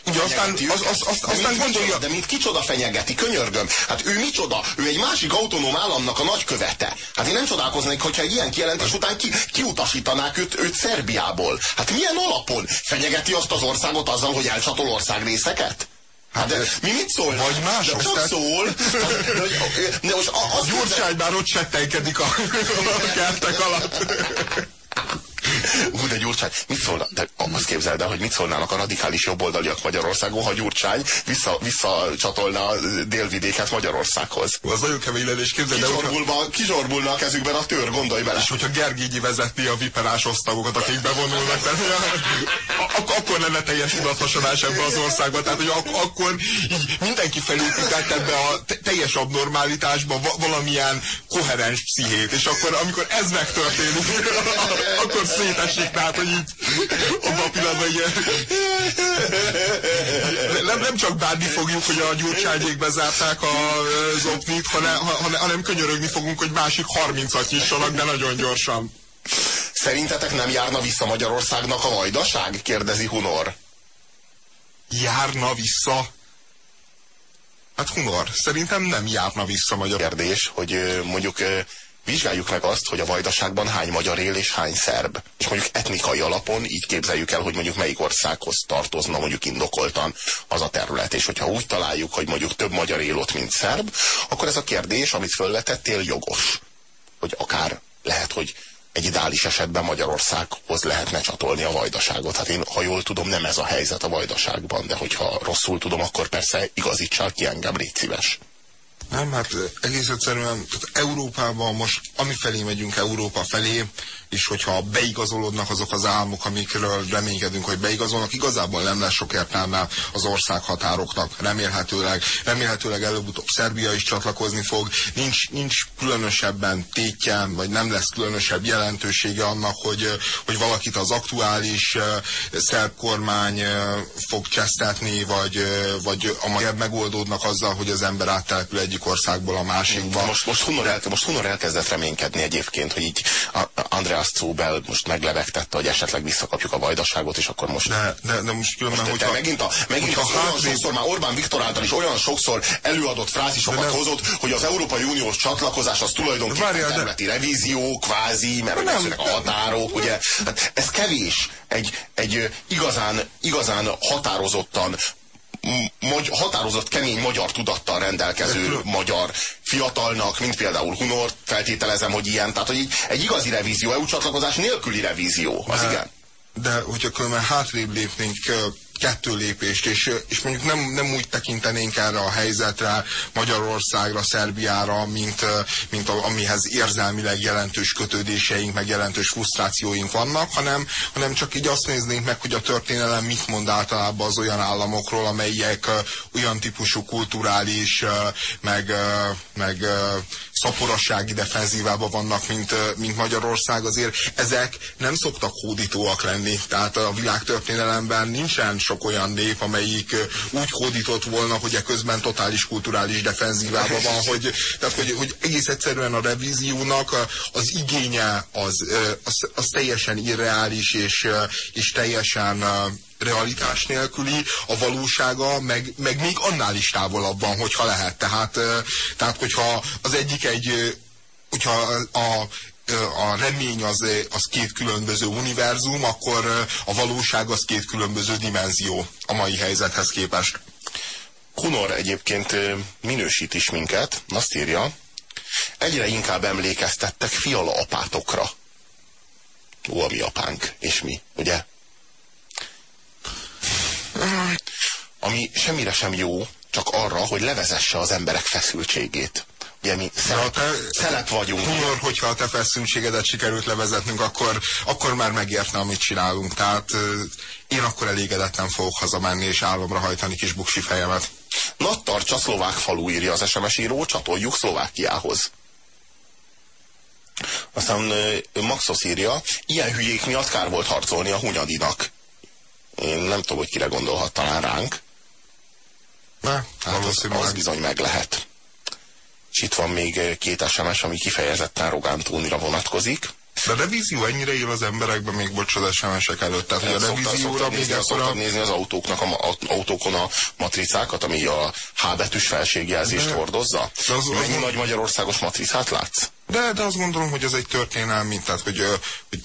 [SPEAKER 3] Ugye aztán, az, az, az, aztán gondolja...
[SPEAKER 2] De mint kicsoda fenyegeti, könyörgöm. Hát ő micsoda? Ő egy másik autonóm államnak a nagykövete. Hát én nem csodálkoznék, hogyha egy ilyen kijelentés után ki, kiutasítanák őt, őt Szerbiából. Hát milyen alapon fenyegeti azt az országot azzal, hogy elcsatol ország részeket? Hát de mi mit szól?
[SPEAKER 3] Vagy mások.
[SPEAKER 2] De csak szól. De,
[SPEAKER 3] most az Gyurcsány bár ott settenkedik a, a kertek alatt.
[SPEAKER 2] Ú, de Gyurcsány, mit szólna, de azt képzeld el, hogy mit szólnának a radikális jobboldaliak Magyarországon, ha Gyurcsány vissza, visszacsatolna a délvidéket Magyarországhoz.
[SPEAKER 3] Az nagyon kemény lenne, és képzeld
[SPEAKER 2] el, hogyha... kizsorbulna a kezükben a tör, gondolj bele.
[SPEAKER 3] És hogyha Gergényi vezetni a viperás osztagokat, akik bevonulnak, tehát, ak akkor lenne teljes tudatosodás ebbe az országba, tehát hogy ak akkor így mindenki felépített ebbe a teljes abnormálitásba valamilyen koherens pszichét, és akkor amikor ez megtörténik, akkor szétesik, tehát, hogy így abban a pillanatban ilyen... Nem, nem csak bánni fogjuk, hogy a gyurcsányék bezárták az opnit, hanem, hanem, hanem könyörögni fogunk, hogy másik 30-at nyissanak, de nagyon gyorsan.
[SPEAKER 2] Szerintetek nem járna vissza Magyarországnak a vajdaság? kérdezi Hunor.
[SPEAKER 3] Járna vissza? Hát Hunor, szerintem nem járna vissza Magyar.
[SPEAKER 2] Kérdés, hogy mondjuk vizsgáljuk meg azt, hogy a vajdaságban hány magyar él és hány szerb. És mondjuk etnikai alapon így képzeljük el, hogy mondjuk melyik országhoz tartozna mondjuk indokoltan az a terület. És hogyha úgy találjuk, hogy mondjuk több magyar él ott, mint szerb, akkor ez a kérdés, amit fölvetettél, jogos. Hogy akár lehet, hogy egy ideális esetben Magyarországhoz lehetne csatolni a vajdaságot. Hát én, ha jól tudom, nem ez a helyzet a vajdaságban, de hogyha rosszul tudom, akkor persze igazítsál ki engem, légy szíves.
[SPEAKER 3] Nem, hát egész egyszerűen Európában most, ami felé megyünk Európa felé, és hogyha beigazolódnak azok az álmok, amikről reménykedünk, hogy beigazolnak, igazából nem lesz sok értelme az ország határoknak. Remélhetőleg, remélhetőleg előbb-utóbb Szerbia is csatlakozni fog. Nincs, nincs különösebben tétje, vagy nem lesz különösebb jelentősége annak, hogy, hogy valakit az aktuális szerb kormány fog csesztetni, vagy, vagy a megoldódnak azzal, hogy az ember áttelepül egyik országból a másikba.
[SPEAKER 2] Most, most, Hunor, el, most Hunor elkezdett reménykedni egyébként, hogy így Andreas Zóbel most meglevegtette, hogy esetleg visszakapjuk a vajdaságot, és akkor most...
[SPEAKER 3] De, de, de most különben, most hogyha,
[SPEAKER 2] megint, a, megint hogyha olyan hátrébb... sokszor, már Orbán Viktor által is olyan sokszor előadott frázisokat nem... hozott, hogy az Európai Uniós csatlakozás az tulajdonképpen Várjál, területi de... revízió, kvázi, mert nem, nem, a határok, nem. ugye. Hát ez kevés egy, egy igazán, igazán határozottan magy, határozott, kemény magyar tudattal rendelkező magyar fiatalnak, mint például Hunor, feltételezem, hogy ilyen, tehát hogy egy igazi revízió, EU csatlakozás nélküli revízió, az de, igen.
[SPEAKER 3] De hogyha különben hátrébb lépnénk kettő lépést, és, és mondjuk nem, nem úgy tekintenénk erre a helyzetre, Magyarországra, Szerbiára, mint, mint a, amihez érzelmileg jelentős kötődéseink, meg jelentős frusztrációink vannak, hanem, hanem csak így azt néznénk meg, hogy a történelem mit mond általában az olyan államokról, amelyek olyan típusú kulturális, meg, meg szaporassági defenzívában vannak, mint, mint Magyarország, azért ezek nem szoktak hódítóak lenni. Tehát a világtörténelemben nincsen sok olyan nép, amelyik úgy hódított volna, hogy közben totális kulturális defenzívában van, hogy, tehát, hogy, hogy egész egyszerűen a revíziónak az igénye az, az, az teljesen irreális és, és teljesen realitás nélküli, a valósága meg, meg még annál is távolabb van, hogyha lehet. Tehát, tehát hogyha az egyik egy, hogyha a, a remény az, az két különböző univerzum, akkor a valóság az két különböző dimenzió a mai helyzethez képest.
[SPEAKER 2] Hunor egyébként minősít is minket, azt írja, egyre inkább emlékeztettek fiala apátokra. Ó, a mi apánk, és mi, ugye? Ami semmire sem jó, csak arra, hogy levezesse az emberek feszültségét. Ugye mi szelep, te, szelep vagyunk.
[SPEAKER 3] Humor, hogyha a te feszültségedet sikerült levezetnünk, akkor, akkor már megértne, amit csinálunk. Tehát én akkor elégedetten fogok hazamenni és álomra hajtani kis buksi fejemet.
[SPEAKER 2] Nagy tartsa szlovák falu írja az SMS író, csatoljuk Szlovákiához. Aztán Maxos írja, ilyen hülyék miatt kár volt harcolni a Hunyadinak. Én nem tudom, hogy kire gondolhat, talán ránk.
[SPEAKER 3] Ne,
[SPEAKER 2] hát az, az bizony meg lehet. És itt van még két SMS, ami kifejezetten Rogán Tónira vonatkozik.
[SPEAKER 3] De a revízió ennyire él az emberekben még bocs az SMS-ek előtt. Tehát, hogy a revízióra
[SPEAKER 2] még akkor a... nézni az autóknak a, autókon a matricákat, ami a H betűs felségjelzést de, hordozza? De az, Mennyi az, nagy magyarországos matricát látsz?
[SPEAKER 3] De, de azt gondolom, hogy ez egy történelmi, tehát hogy, hogy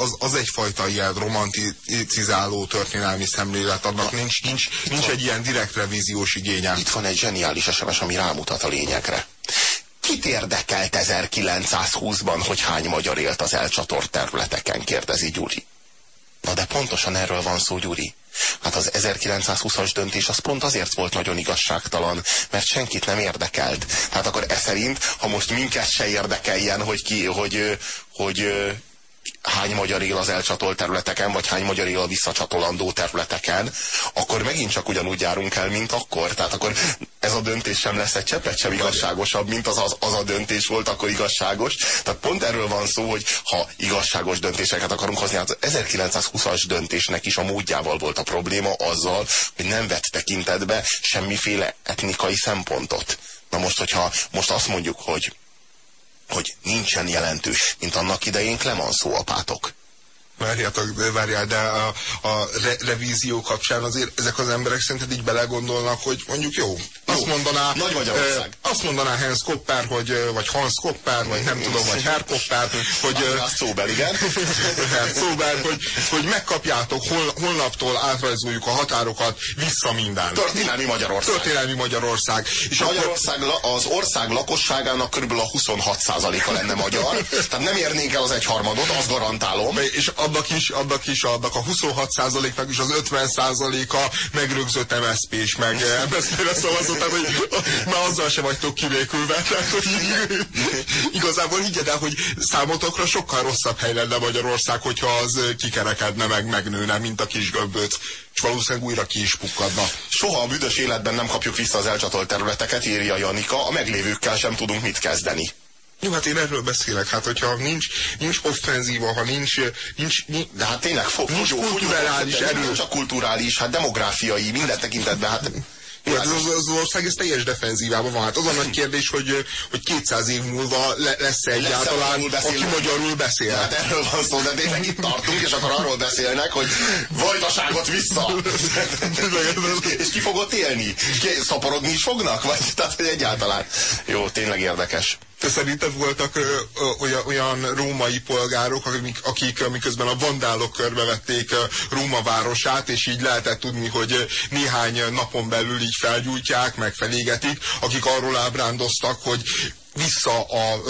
[SPEAKER 3] az, az egyfajta ilyen romanticizáló történelmi szemlélet, annak Na, nincs, nincs, nincs egy ilyen direkt revíziós igénye.
[SPEAKER 2] Itt van egy zseniális SMS, ami rámutat a lényegre. Kit érdekelt 1920-ban, hogy hány magyar élt az elcsatort területeken, kérdezi Gyuri. Na de pontosan erről van szó, Gyuri. Hát az 1920-as döntés az pont azért volt nagyon igazságtalan, mert senkit nem érdekelt. Tehát akkor e szerint, ha most minket se érdekeljen, hogy ki, hogy, hogy, hogy hány magyar él az elcsatolt területeken, vagy hány magyar él a visszacsatolandó területeken, akkor megint csak ugyanúgy járunk el, mint akkor. Tehát akkor ez a döntés sem lesz egy cseppet sem igazságosabb, mint az, az, az a döntés volt akkor igazságos. Tehát pont erről van szó, hogy ha igazságos döntéseket akarunk hozni, hát az 1920-as döntésnek is a módjával volt a probléma azzal, hogy nem vett tekintetbe semmiféle etnikai szempontot. Na most, hogyha most azt mondjuk, hogy hogy nincsen jelentős, mint annak idején Clemenceau apátok.
[SPEAKER 3] Várjátok, várjál, de a, a re revízió kapcsán azért ezek az emberek szerinted így belegondolnak, hogy mondjuk jó, azt mondaná,
[SPEAKER 2] Nagy Magyarország.
[SPEAKER 3] E, azt mondaná Hans Kopper, hogy, vagy Hans Kopper, vagy nem tudom, vagy Herr Kopper, hogy...
[SPEAKER 2] Szóbel, igen.
[SPEAKER 3] Szóbel, hogy, hogy megkapjátok, hol, holnaptól átrajzoljuk a határokat, vissza minden.
[SPEAKER 2] Történelmi Magyarország.
[SPEAKER 3] Történelmi Magyarország.
[SPEAKER 2] És Magyarország akkor... az ország lakosságának körülbelül a 26%-a lenne magyar, tehát nem érnénk el az egyharmadot, azt garantálom.
[SPEAKER 3] És annak is, annak is, annak a 26%-nak is az 50%-a megrögzött MSZP és meg MSZP-re szavazott, tehát hogy már azzal sem vagytok kivékülve. Tehát, hogy igazából higgyed el, hogy számotokra sokkal rosszabb hely lenne Magyarország, hogyha az kikerekedne meg, megnőne, mint a kis gömböt és valószínűleg újra ki is pukkadna.
[SPEAKER 2] Soha a büdös életben nem kapjuk vissza az elcsatolt területeket, írja Janika, a meglévőkkel sem tudunk mit kezdeni.
[SPEAKER 3] Jó, hát én erről beszélek. Hát, hogyha nincs, nincs offenzíva, ha nincs, nincs, nincs
[SPEAKER 2] de hát tényleg fog,
[SPEAKER 3] nincs kulturális erő.
[SPEAKER 2] Nem csak kulturális, hát demográfiai, minden tekintetben, hát
[SPEAKER 3] hát az, az ország ez teljes defenzívában van. Hát az a nagy kérdés, hogy, hogy 200 év múlva le, lesz-e egyáltalán, lesz aki magyarul beszél.
[SPEAKER 2] Hát erről van szó, de tényleg itt tartunk, és akkor arról beszélnek, hogy vajdaságot vissza. és ki fogod élni? Szaporodni is fognak? Vagy tehát, hogy egyáltalán. Jó, tényleg érdekes.
[SPEAKER 3] Te szerinted voltak ö, ö, olyan, olyan római polgárok, akik, akik miközben a vandálok körbevették Róma városát, és így lehetett tudni, hogy néhány napon belül így felgyújtják, meg felégetik, akik arról ábrándoztak, hogy vissza a,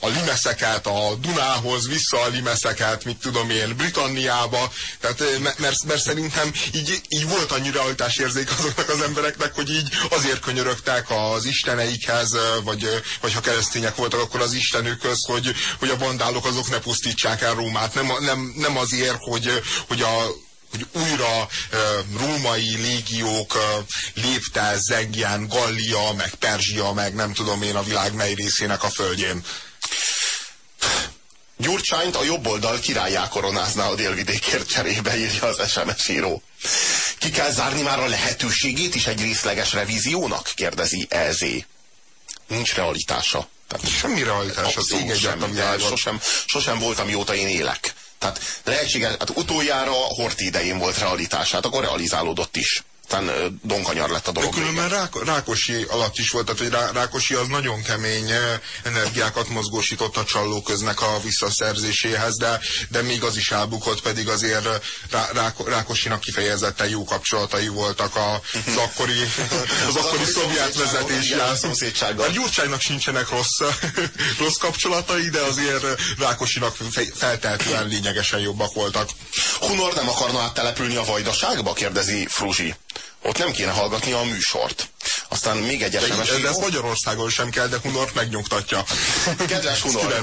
[SPEAKER 3] a limeszeket a Dunához, vissza a limeszeket, mit tudom én, Britanniába, tehát mert, mert szerintem így, így volt annyi realitásérzék azoknak az embereknek, hogy így azért könyörögtek az isteneikhez, vagy, vagy ha keresztények voltak, akkor az istenükhöz, hogy, hogy a bandálok azok ne pusztítsák el Rómát. Nem, nem, nem azért, hogy, hogy a hogy újra római légiók lépte Zengyen, Gallia, meg Perzsia, meg nem tudom én a világ mely részének a földjén.
[SPEAKER 2] Gyurcsányt a jobb oldal királyá koronázná a délvidékért cserébe, írja az SMS író. Ki kell zárni már a lehetőségét is egy részleges revíziónak? kérdezi EZ. Nincs realitása.
[SPEAKER 3] Tehát Semmi realitás az ég
[SPEAKER 2] egyet Sosem, sosem volt, amióta én élek. Tehát lehetséges, hát utoljára Horti idején volt realitás, hát akkor realizálódott is aztán donkanyar lett a dolog.
[SPEAKER 3] De különben Rák Rákosi alatt is volt, tehát hogy Rá Rákosi az nagyon kemény energiákat mozgósított a csallóköznek a visszaszerzéséhez, de, de még az is elbukott, pedig azért Rá Rá Rákosinak kifejezetten jó kapcsolatai voltak a, az akkori, az akkori szovjet vezetéssel. A Gyurcsánynak sincsenek rossz, rossz kapcsolatai, de azért Rákosinak felteltően lényegesen jobbak voltak.
[SPEAKER 2] Hunor nem akarna áttelepülni a vajdaságba? kérdezi Fruzsi ott nem kéne hallgatni a műsort. Aztán még egy SMS
[SPEAKER 3] De, de ez Magyarországon sem kell, de Hunor megnyugtatja.
[SPEAKER 2] Kedves Hunor,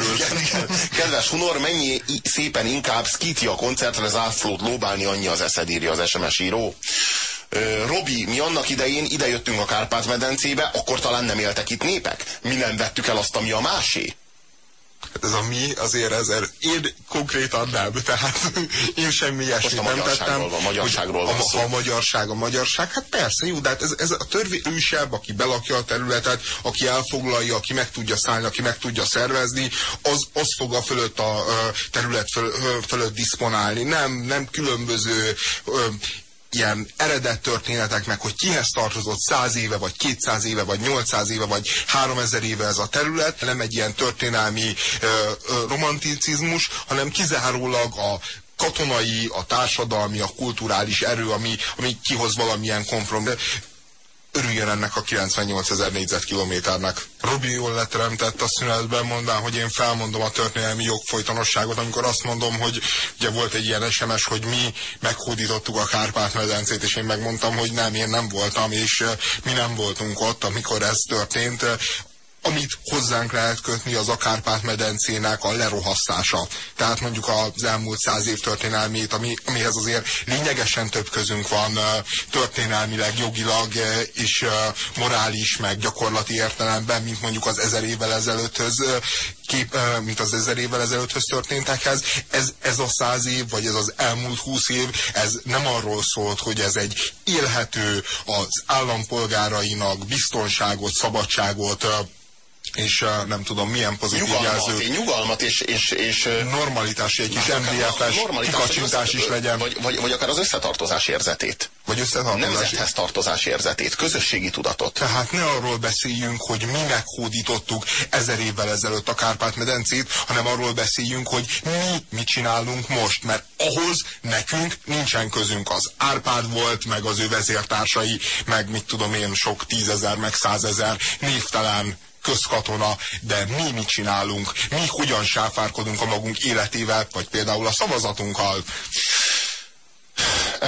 [SPEAKER 2] kedves Hunor, mennyi szépen inkább Skitia koncertre zászlót lóbálni, annyi az eszed, írja az SMS író. Robi, mi annak idején idejöttünk a Kárpát-medencébe, akkor talán nem éltek itt népek? Mi nem vettük el azt, ami a másé?
[SPEAKER 3] Hát ez a mi, azért ezzel én konkrétan nem, tehát én semmi ilyesmit nem tettem.
[SPEAKER 2] Van, magyarságról van
[SPEAKER 3] a, a, a magyarság, a magyarság, hát persze, jó, de hát ez, ez a törvényűsebb, aki belakja a területet, aki elfoglalja, aki meg tudja szállni, aki meg tudja szervezni, az, az fog a fölött a terület föl, fölött diszponálni. Nem, nem különböző ilyen eredet történeteknek, hogy kihez tartozott száz éve, vagy 200 éve, vagy 800 éve, vagy 3000 éve ez a terület, nem egy ilyen történelmi ö, ö, romanticizmus, hanem kizárólag a katonai, a társadalmi, a kulturális erő, ami, ami kihoz valamilyen kompromisszum örüljön ennek a 98 ezer négyzetkilométernek. Robi jól leteremtett a szünetben, mondanám, hogy én felmondom a történelmi jogfolytonosságot, amikor azt mondom, hogy ugye volt egy ilyen SMS, hogy mi meghódítottuk a Kárpát-medencét, és én megmondtam, hogy nem, én nem voltam, és mi nem voltunk ott, amikor ez történt amit hozzánk lehet kötni, az a Kárpát-medencének a lerohasztása. Tehát mondjuk az elmúlt száz év történelmét, ami, amihez azért lényegesen több közünk van történelmileg, jogilag és morális, meg gyakorlati értelemben, mint mondjuk az ezer évvel ezelőtthöz kép, mint az ezer évvel ezelőtthöz történtekhez. Ez, ez a száz év, vagy ez az elmúlt húsz év, ez nem arról szólt, hogy ez egy élhető az állampolgárainak biztonságot, szabadságot, és uh, nem tudom milyen pozitív
[SPEAKER 2] nyugalmat,
[SPEAKER 3] jelző.
[SPEAKER 2] Nyugalmat és, és, és
[SPEAKER 3] normalitás, egy kis MDF-es kikacsintás is legyen.
[SPEAKER 2] Vagy, vagy, vagy akár az összetartozás érzetét.
[SPEAKER 3] Vagy összetartozás.
[SPEAKER 2] Nemzethez tartozás érzetét, közösségi tudatot.
[SPEAKER 3] Tehát ne arról beszéljünk, hogy mi meghódítottuk ezer évvel ezelőtt a Kárpát-medencét, hanem arról beszéljünk, hogy mi mit csinálunk most, mert ahhoz nekünk nincsen közünk. Az Árpád volt, meg az ő vezértársai, meg mit tudom én, sok tízezer, meg százezer névtelen közkatona, de mi mit csinálunk, mi hogyan sáfárkodunk a magunk életével, vagy például a szavazatunkkal.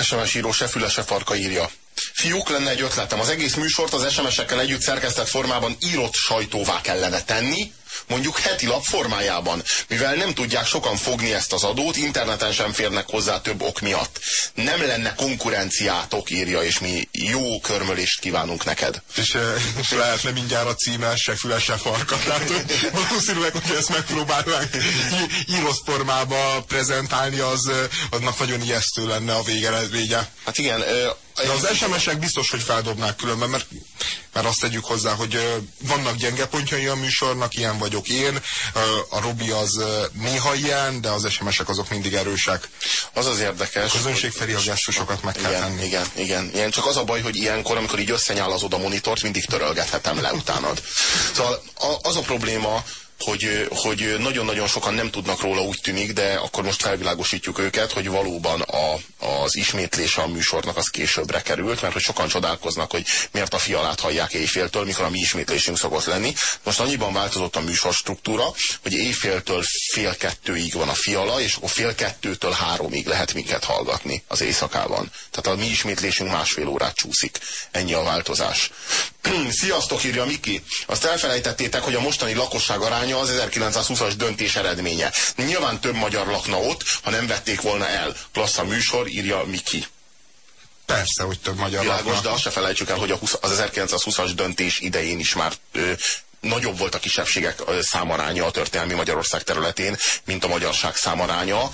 [SPEAKER 2] SMS író se füle, se farka írja. Fiúk, lenne egy ötletem. Az egész műsort az SMS-ekkel együtt szerkesztett formában írott sajtóvá kellene tenni, mondjuk heti lap formájában, mivel nem tudják sokan fogni ezt az adót, interneten sem férnek hozzá több ok miatt. Nem lenne konkurenciátok, írja, és mi jó körmölést kívánunk neked.
[SPEAKER 3] És, eh, és lehetne mindjárt a címe, se füle, se farka. Tehát valószínűleg, hogy ezt megpróbálnánk írott formába prezentálni, az, eh, annak nagyon ijesztő lenne a végeredménye.
[SPEAKER 2] Hát igen,
[SPEAKER 3] de az SMS-ek biztos, hogy feldobnák különben, mert, mert azt tegyük hozzá, hogy vannak gyenge pontjai a műsornak, ilyen vagyok én, a Robi az néha ilyen, de az SMS-ek azok mindig erősek.
[SPEAKER 2] Az az érdekes.
[SPEAKER 3] A közönség felé a gesztusokat meg kell
[SPEAKER 2] igen,
[SPEAKER 3] tenni.
[SPEAKER 2] Igen, igen, igen. Csak az a baj, hogy ilyenkor, amikor így összenyálazod a monitort, mindig törölgethetem le utánad. Szóval az a probléma, hogy, hogy nagyon-nagyon sokan nem tudnak róla, úgy tűnik, de akkor most felvilágosítjuk őket, hogy valóban a, az ismétlése a műsornak az későbbre került, mert hogy sokan csodálkoznak, hogy miért a fialát hallják éjféltől, mikor a mi ismétlésünk szokott lenni. Most annyiban változott a műsor struktúra, hogy éjféltől fél kettőig van a fiala, és a fél kettőtől háromig lehet minket hallgatni az éjszakában. Tehát a mi ismétlésünk másfél órát csúszik. Ennyi a változás. Sziasztok, írja Miki. Azt elfelejtettétek, hogy a mostani lakosság aránya az 1920-as döntés eredménye. Nyilván több magyar lakna ott, ha nem vették volna el. Klassz a műsor, írja Miki.
[SPEAKER 3] Persze, hogy több magyar
[SPEAKER 2] Világos,
[SPEAKER 3] lakna.
[SPEAKER 2] de azt se felejtsük el, hogy a 20, az 1920-as döntés idején is már ö, nagyobb volt a kisebbségek számaránya a történelmi Magyarország területén, mint a magyarság számaránya.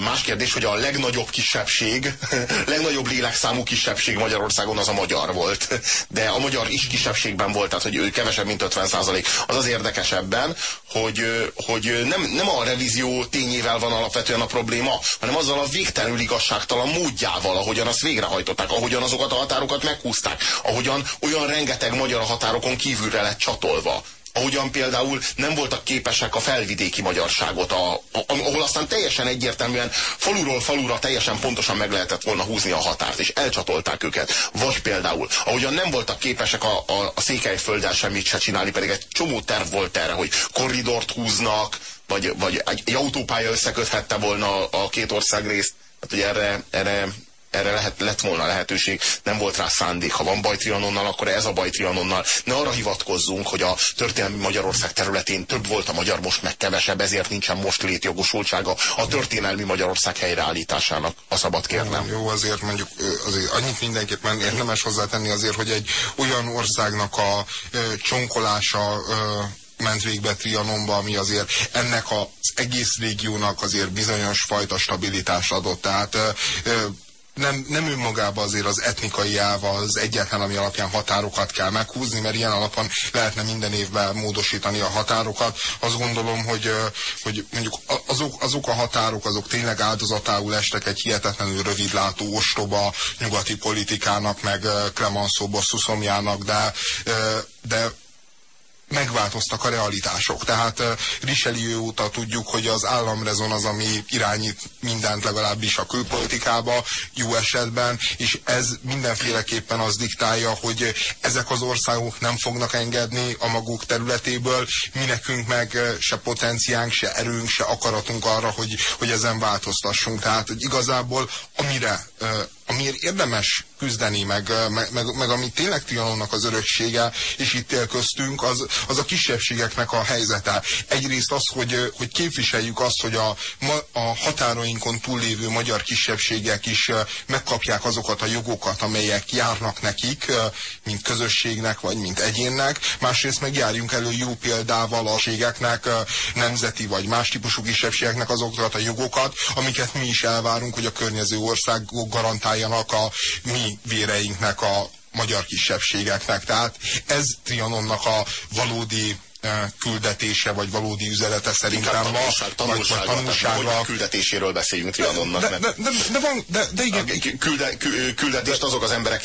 [SPEAKER 2] Más kérdés, hogy a legnagyobb kisebbség, legnagyobb lélekszámú kisebbség Magyarországon az a magyar volt. De a magyar is kisebbségben volt, tehát hogy ő kevesebb, mint 50 százalék. Az az érdekesebben, hogy, hogy nem, nem a revízió tényével van alapvetően a probléma, hanem azzal a végtelenül igazságtalan módjával, ahogyan azt végrehajtották, ahogyan azokat a határokat meghúzták, ahogyan olyan rengeteg magyar a határokon kívülre lett csatolva ahogyan például nem voltak képesek a felvidéki magyarságot, a, a, ahol aztán teljesen egyértelműen faluról falura teljesen pontosan meg lehetett volna húzni a határt, és elcsatolták őket. Vagy például, ahogyan nem voltak képesek a, a, a Székelyfölddel semmit se csinálni, pedig egy csomó terv volt erre, hogy korridort húznak, vagy, vagy egy, egy autópálya összeköthette volna a, a két országrészt. Hát ugye erre, erre erre lehet, lett volna lehetőség, nem volt rá szándék. Ha van baj Trianonnal, akkor ez a baj Trianonnal. Ne arra hivatkozzunk, hogy a történelmi Magyarország területén több volt a magyar, most meg kevesebb, ezért nincsen most létjogosultsága a történelmi Magyarország helyreállításának, a szabad kérnem.
[SPEAKER 3] Jó, azért mondjuk azért annyit mindenképpen érdemes hozzátenni azért, hogy egy olyan országnak a ö, csonkolása ö, ment végbe Trianonba, ami azért ennek az egész régiónak azért bizonyos fajta stabilitás adott. Tehát ö, ö, nem, nem önmagában azért az etnikai elv az egyetlen, ami alapján határokat kell meghúzni, mert ilyen alapon lehetne minden évben módosítani a határokat. Azt gondolom, hogy, hogy mondjuk azok, azok a határok, azok tényleg áldozatául estek egy hihetetlenül rövidlátó, ostoba nyugati politikának, meg Clemenceau bosszuszomjának, de, de megváltoztak a realitások. Tehát uh, Richelieu óta tudjuk, hogy az államrezon az, ami irányít mindent legalábbis a külpolitikába, jó esetben, és ez mindenféleképpen az diktálja, hogy ezek az országok nem fognak engedni a maguk területéből, mi nekünk meg uh, se potenciánk, se erőnk, se akaratunk arra, hogy, hogy ezen változtassunk. Tehát hogy igazából amire uh, amiért érdemes küzdeni, meg, meg, meg, meg ami tényleg Trianonnak az öröksége, és itt él köztünk, az, az a kisebbségeknek a helyzete. Egyrészt az, hogy, hogy képviseljük azt, hogy a, a határainkon túllévő magyar kisebbségek is megkapják azokat a jogokat, amelyek járnak nekik, mint közösségnek, vagy mint egyénnek. Másrészt meg járjunk elő jó példával a ségeknek, nemzeti vagy más típusú kisebbségeknek azokat a jogokat, amiket mi is elvárunk, hogy a környező országok garantáljanak a mi véreinknek, a magyar kisebbségeknek. Tehát ez Trianonnak a valódi küldetése, vagy valódi üzenete szerintem ma.
[SPEAKER 2] Tanulság, tanulsága, vagy, tanulsága. Tehát, küldetéséről beszéljünk Trianonnak.
[SPEAKER 3] De, de, de, de, van, de, de igen.
[SPEAKER 2] Külde, küldetést azok az emberek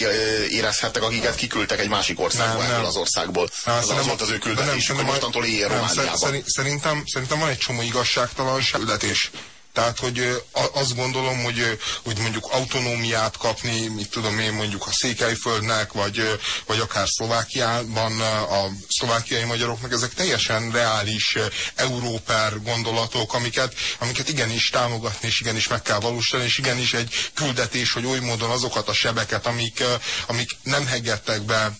[SPEAKER 2] érezhettek, akiket kiküldtek egy másik országból, ebből az országból. Nem, az, az volt az ő küldetésük, hogy mostantól éljen Romániába.
[SPEAKER 3] Szerintem, szerintem van egy csomó igazságtalanság küldetés. Tehát, hogy azt gondolom, hogy, hogy mondjuk autonómiát kapni, mit tudom én, mondjuk a Székelyföldnek, vagy, vagy akár Szlovákiában a szlovákiai magyaroknak, ezek teljesen reális európer gondolatok, amiket, amiket igenis támogatni, és igenis meg kell valósítani, és igenis egy küldetés, hogy oly módon azokat a sebeket, amik, amik nem heggettek be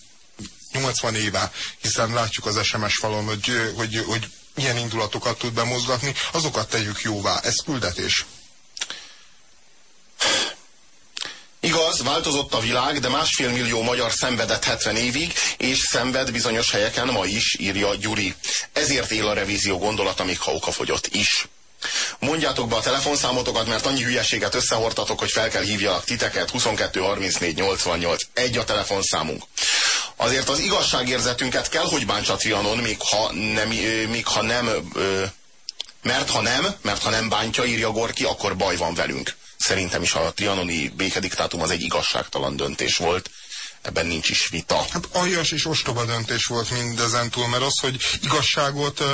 [SPEAKER 3] 80 éve, hiszen látjuk az SMS falon, hogy, hogy, hogy milyen indulatokat tud bemozgatni, azokat tegyük jóvá. Ez küldetés.
[SPEAKER 2] Igaz, változott a világ, de másfél millió magyar szenvedett 70 évig, és szenved bizonyos helyeken ma is, írja Gyuri. Ezért él a revízió gondolata, még ha okafogyott is. Mondjátok be a telefonszámotokat, mert annyi hülyeséget összehortatok, hogy fel kell hívjalak titeket. 22 34 88. Egy a telefonszámunk. Azért az igazságérzetünket kell, hogy bántsa Trianon, még ha nem, még ha nem mert ha nem, mert ha nem bántja, írja Gorki, akkor baj van velünk. Szerintem is a trianoni békediktátum az egy igazságtalan döntés volt. Ebben nincs is vita.
[SPEAKER 3] Hát aljas és ostoba döntés volt mindezen túl, mert az, hogy igazságot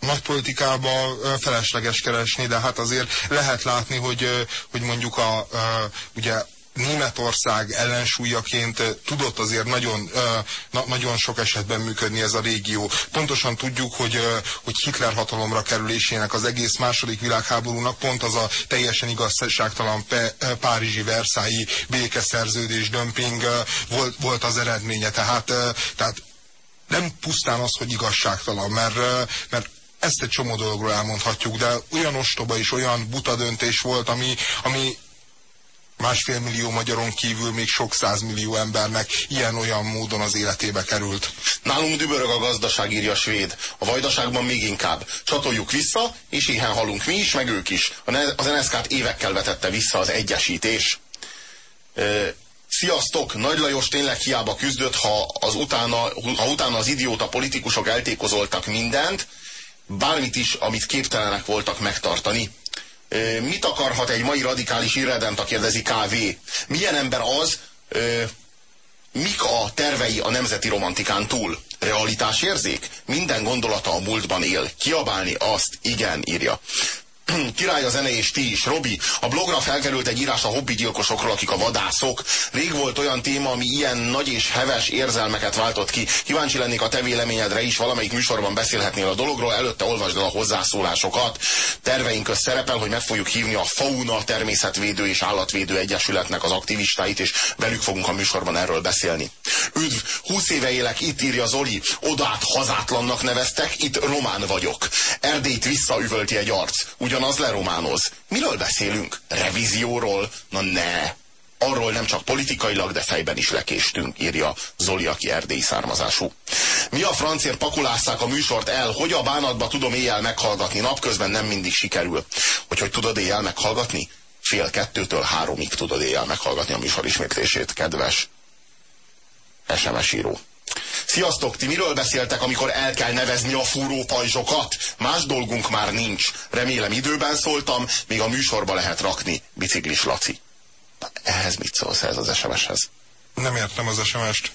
[SPEAKER 3] nagy politikába felesleges keresni, de hát azért lehet látni, hogy, hogy mondjuk a, a ugye Németország ellensúlyaként tudott azért nagyon, na, nagyon sok esetben működni ez a régió. Pontosan tudjuk, hogy, hogy Hitler hatalomra kerülésének az egész második világháborúnak pont az a teljesen igazságtalan Párizsi Versailles békeszerződés, dömping volt, volt az eredménye. Tehát, tehát nem pusztán az, hogy igazságtalan, mert, mert ezt egy csomó dologról elmondhatjuk, de olyan ostoba és olyan buta döntés volt, ami, ami másfél millió magyaron kívül még sok százmillió embernek ilyen-olyan módon az életébe került.
[SPEAKER 2] Nálunk dübörög a gazdaság, írja a svéd. A vajdaságban még inkább. Csatoljuk vissza, és éhen halunk mi is, meg ők is. Az NSZK-t évekkel vetette vissza az egyesítés. Sziasztok! Nagy Lajos tényleg hiába küzdött, ha, az utána, ha utána az idióta politikusok eltékozoltak mindent, bármit is, amit képtelenek voltak megtartani. Mit akarhat egy mai radikális irredent, kérdezi KV? Milyen ember az, mik a tervei a nemzeti romantikán túl? Realitásérzék? Minden gondolata a múltban él. Kiabálni azt, igen, írja. Király a zene és ti is. Robi, a blogra felkerült egy írás a hobbigyilkosokról, akik a vadászok. Rég volt olyan téma, ami ilyen nagy és heves érzelmeket váltott ki. Kíváncsi lennék a te véleményedre is, valamelyik műsorban beszélhetnél a dologról, előtte olvasd el a hozzászólásokat. Terveink köz szerepel, hogy meg fogjuk hívni a Fauna Természetvédő és Állatvédő Egyesületnek az aktivistáit, és velük fogunk a műsorban erről beszélni. Üdv, 20 éve élek, itt írja Zoli, odát hazátlannak neveztek, itt román vagyok. Erdélyt visszaüvölti egy arc. Ugyan ugyanaz lerománoz. Miről beszélünk? Revízióról? Na ne! Arról nem csak politikailag, de fejben is lekéstünk, írja Zoli, aki erdélyi származású. Mi a francért pakulásszák a műsort el, hogy a bánatba tudom éjjel meghallgatni, napközben nem mindig sikerül. Hogy hogy tudod éjjel meghallgatni? Fél kettőtől háromig tudod éjjel meghallgatni a műsor ismétlését, kedves SMS író. Sziasztok, ti miről beszéltek, amikor el kell nevezni a fúró pajzsokat? Más dolgunk már nincs. Remélem időben szóltam, még a műsorba lehet rakni. Biciklis Laci. Ehhez mit szólsz ez az SMS-hez?
[SPEAKER 3] Nem értem az SMS-t.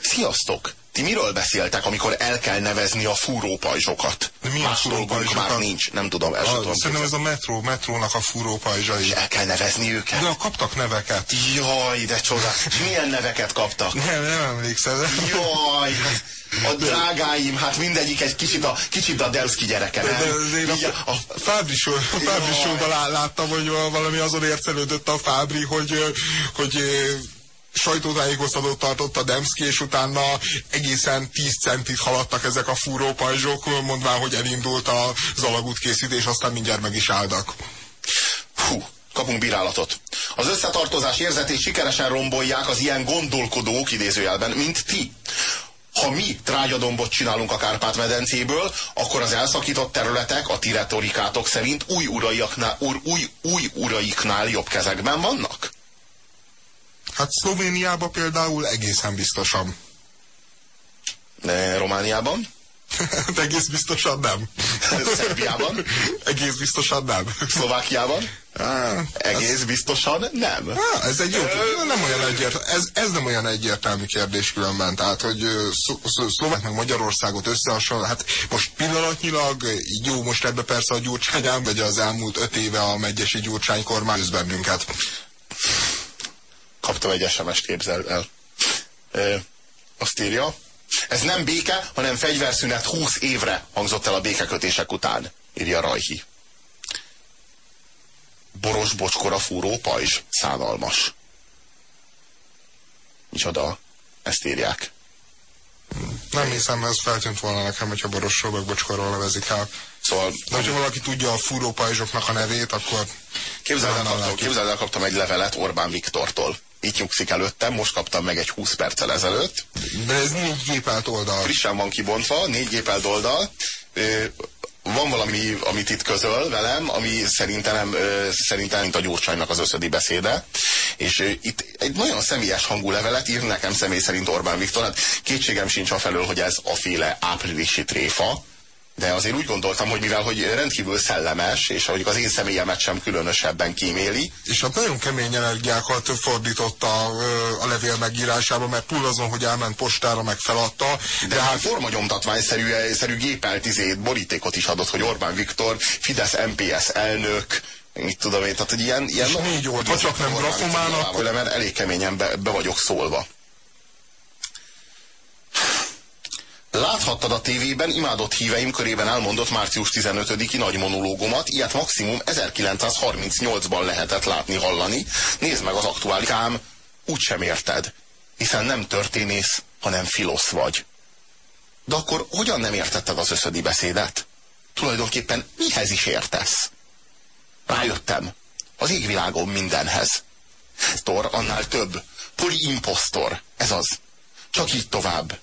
[SPEAKER 2] Sziasztok! Ti miről beszéltek, amikor el kell nevezni a fúrópajzsokat?
[SPEAKER 3] Mi Más a dolgunk
[SPEAKER 2] már nincs, nem tudom, el
[SPEAKER 3] a, Szerintem ez a metró, metrónak a fúrópajzsai. És
[SPEAKER 2] el kell nevezni őket?
[SPEAKER 3] De kaptak neveket.
[SPEAKER 2] Jaj, de csoda. milyen neveket kaptak?
[SPEAKER 3] Nem, nem emlékszel.
[SPEAKER 2] Jaj, a drágáim, hát mindegyik egy kicsit a, kicsit a Delszki gyereke, nem? De, de
[SPEAKER 3] én a, a Fábri láttam, hogy valami azon ércelődött a Fábri, hogy, hogy sajtótájékoztatót tartott a Demszki, és utána egészen 10 centit haladtak ezek a fúrópajzsok, mondván, hogy elindult az alagút készítés, aztán mindjárt meg is álltak.
[SPEAKER 2] Hú, kapunk bírálatot. Az összetartozás érzetét sikeresen rombolják az ilyen gondolkodók idézőjelben, mint ti. Ha mi trágyadombot csinálunk a Kárpát-medencéből, akkor az elszakított területek a ti retorikátok szerint új, uraiknál, új, új, új uraiknál jobb kezekben vannak?
[SPEAKER 3] Hát Szlovéniában például egészen biztosan.
[SPEAKER 2] De Romániában?
[SPEAKER 3] De egész biztosan nem.
[SPEAKER 2] Szerbiában?
[SPEAKER 3] egész biztosan nem.
[SPEAKER 2] Szlovákiában? Ah, egész ez... biztosan nem.
[SPEAKER 3] Ah, ez egy jó, nem olyan egyértelmű, ez, ez nem olyan egyértelmű kérdés különben, tehát, hogy Szlovák meg Magyarországot összehasonló, hát most pillanatnyilag, jó, most ebbe persze a Gyurcsányán, vagy az elmúlt öt éve a megyesi Gyurcsány kormány bennünket
[SPEAKER 2] kaptam egy SMS-t, képzeld el. E, azt írja, ez nem béke, hanem fegyverszünet 20 évre hangzott el a békekötések után, írja Rajhi. Boros bocskora fúró pajzs, szánalmas. Micsoda, ezt írják.
[SPEAKER 3] Nem hiszem, ez feltűnt volna nekem, hogyha borosról vagy bocskorról nevezik el. Szóval, de hogyha valaki tudja a fúró pajzsoknak a nevét, akkor...
[SPEAKER 2] Képzeld el, kaptam, képzeld el, kaptam egy levelet Orbán Viktortól itt nyugszik előttem, most kaptam meg egy 20 perccel ezelőtt.
[SPEAKER 3] De ez négy gépelt oldal.
[SPEAKER 2] Frissen van kibontva, négy gépelt oldal. Van valami, amit itt közöl velem, ami szerintem, szerintem mint a Gyurcsánynak az összödi beszéde. És itt egy nagyon személyes hangú levelet ír nekem személy szerint Orbán Viktor. Hát kétségem sincs afelől, hogy ez a féle áprilisi tréfa, de azért úgy gondoltam, hogy mivel hogy rendkívül szellemes, és hogy az én személyemet sem különösebben kíméli.
[SPEAKER 3] És hát nagyon kemény energiákat fordított a, a levél megírásába, mert túl azon, hogy elment postára, meg feladta.
[SPEAKER 2] De, de hát formanyomtatványszerű szerű gépelt izét, borítékot is adott, hogy Orbán Viktor, Fidesz MPS elnök, mit tudom én, tehát hogy ilyen... ilyen
[SPEAKER 3] és négy oldal, ha csak nem grafomán,
[SPEAKER 2] akkor... Mert elég keményen be, be vagyok szólva. Láthattad a tévében imádott híveim körében elmondott március 15-i nagy monológomat, ilyet maximum 1938-ban lehetett látni, hallani. Nézd meg az aktuálikám, úgysem érted, hiszen nem történész, hanem filosz vagy. De akkor hogyan nem értetted az összödi beszédet? Tulajdonképpen mihez is értesz? Rájöttem. Az égvilágon mindenhez. Tor annál több. Poli impostor. Ez az. Csak így tovább.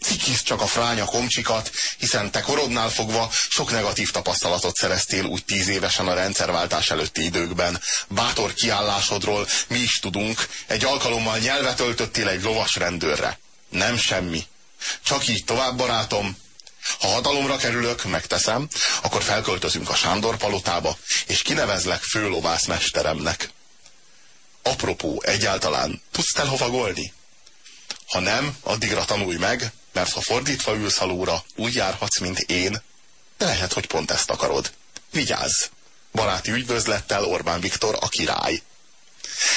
[SPEAKER 2] Cikisz csak a fránya komcsikat, hiszen te korodnál fogva sok negatív tapasztalatot szereztél úgy tíz évesen a rendszerváltás előtti időkben. Bátor kiállásodról mi is tudunk, egy alkalommal nyelvet öltöttél egy lovas rendőrre. Nem semmi. Csak így tovább, barátom. Ha hatalomra kerülök, megteszem, akkor felköltözünk a Sándor palotába, és kinevezlek főlovászmesteremnek. Apropó, egyáltalán tudsz telhovagolni? Ha nem, addigra tanulj meg, mert ha fordítva ülsz halóra, úgy járhatsz, mint én, de lehet, hogy pont ezt akarod. Vigyázz! Baráti ügyvözlettel Orbán Viktor a király.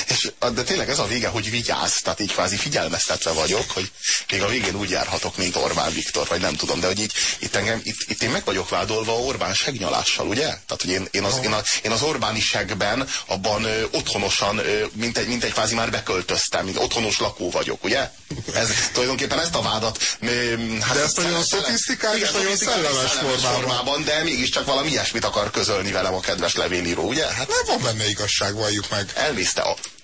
[SPEAKER 2] És, de tényleg ez a vége, hogy vigyázz, tehát így kvázi figyelmeztetve vagyok, hogy még a végén úgy járhatok, mint Orbán Viktor, vagy nem tudom, de hogy így, itt, engem, itt, itt én meg vagyok vádolva Orbán segnyalással, ugye? Tehát, hogy én, én, az, én, a, én az Orbáni segben abban ö, otthonosan, ö, mint, egy, mint egy kvázi már beköltöztem, mint otthonos lakó vagyok, ugye? Ez, tulajdonképpen ezt a vádat... Ö,
[SPEAKER 3] hát de ezt nagyon szofisztikált, nagyon szellemes formában. formában.
[SPEAKER 2] De mégiscsak valami ilyesmit akar közölni velem a kedves levélíró, ugye?
[SPEAKER 3] Hát nem van benne igazság, valljuk meg.
[SPEAKER 2] Elmészte a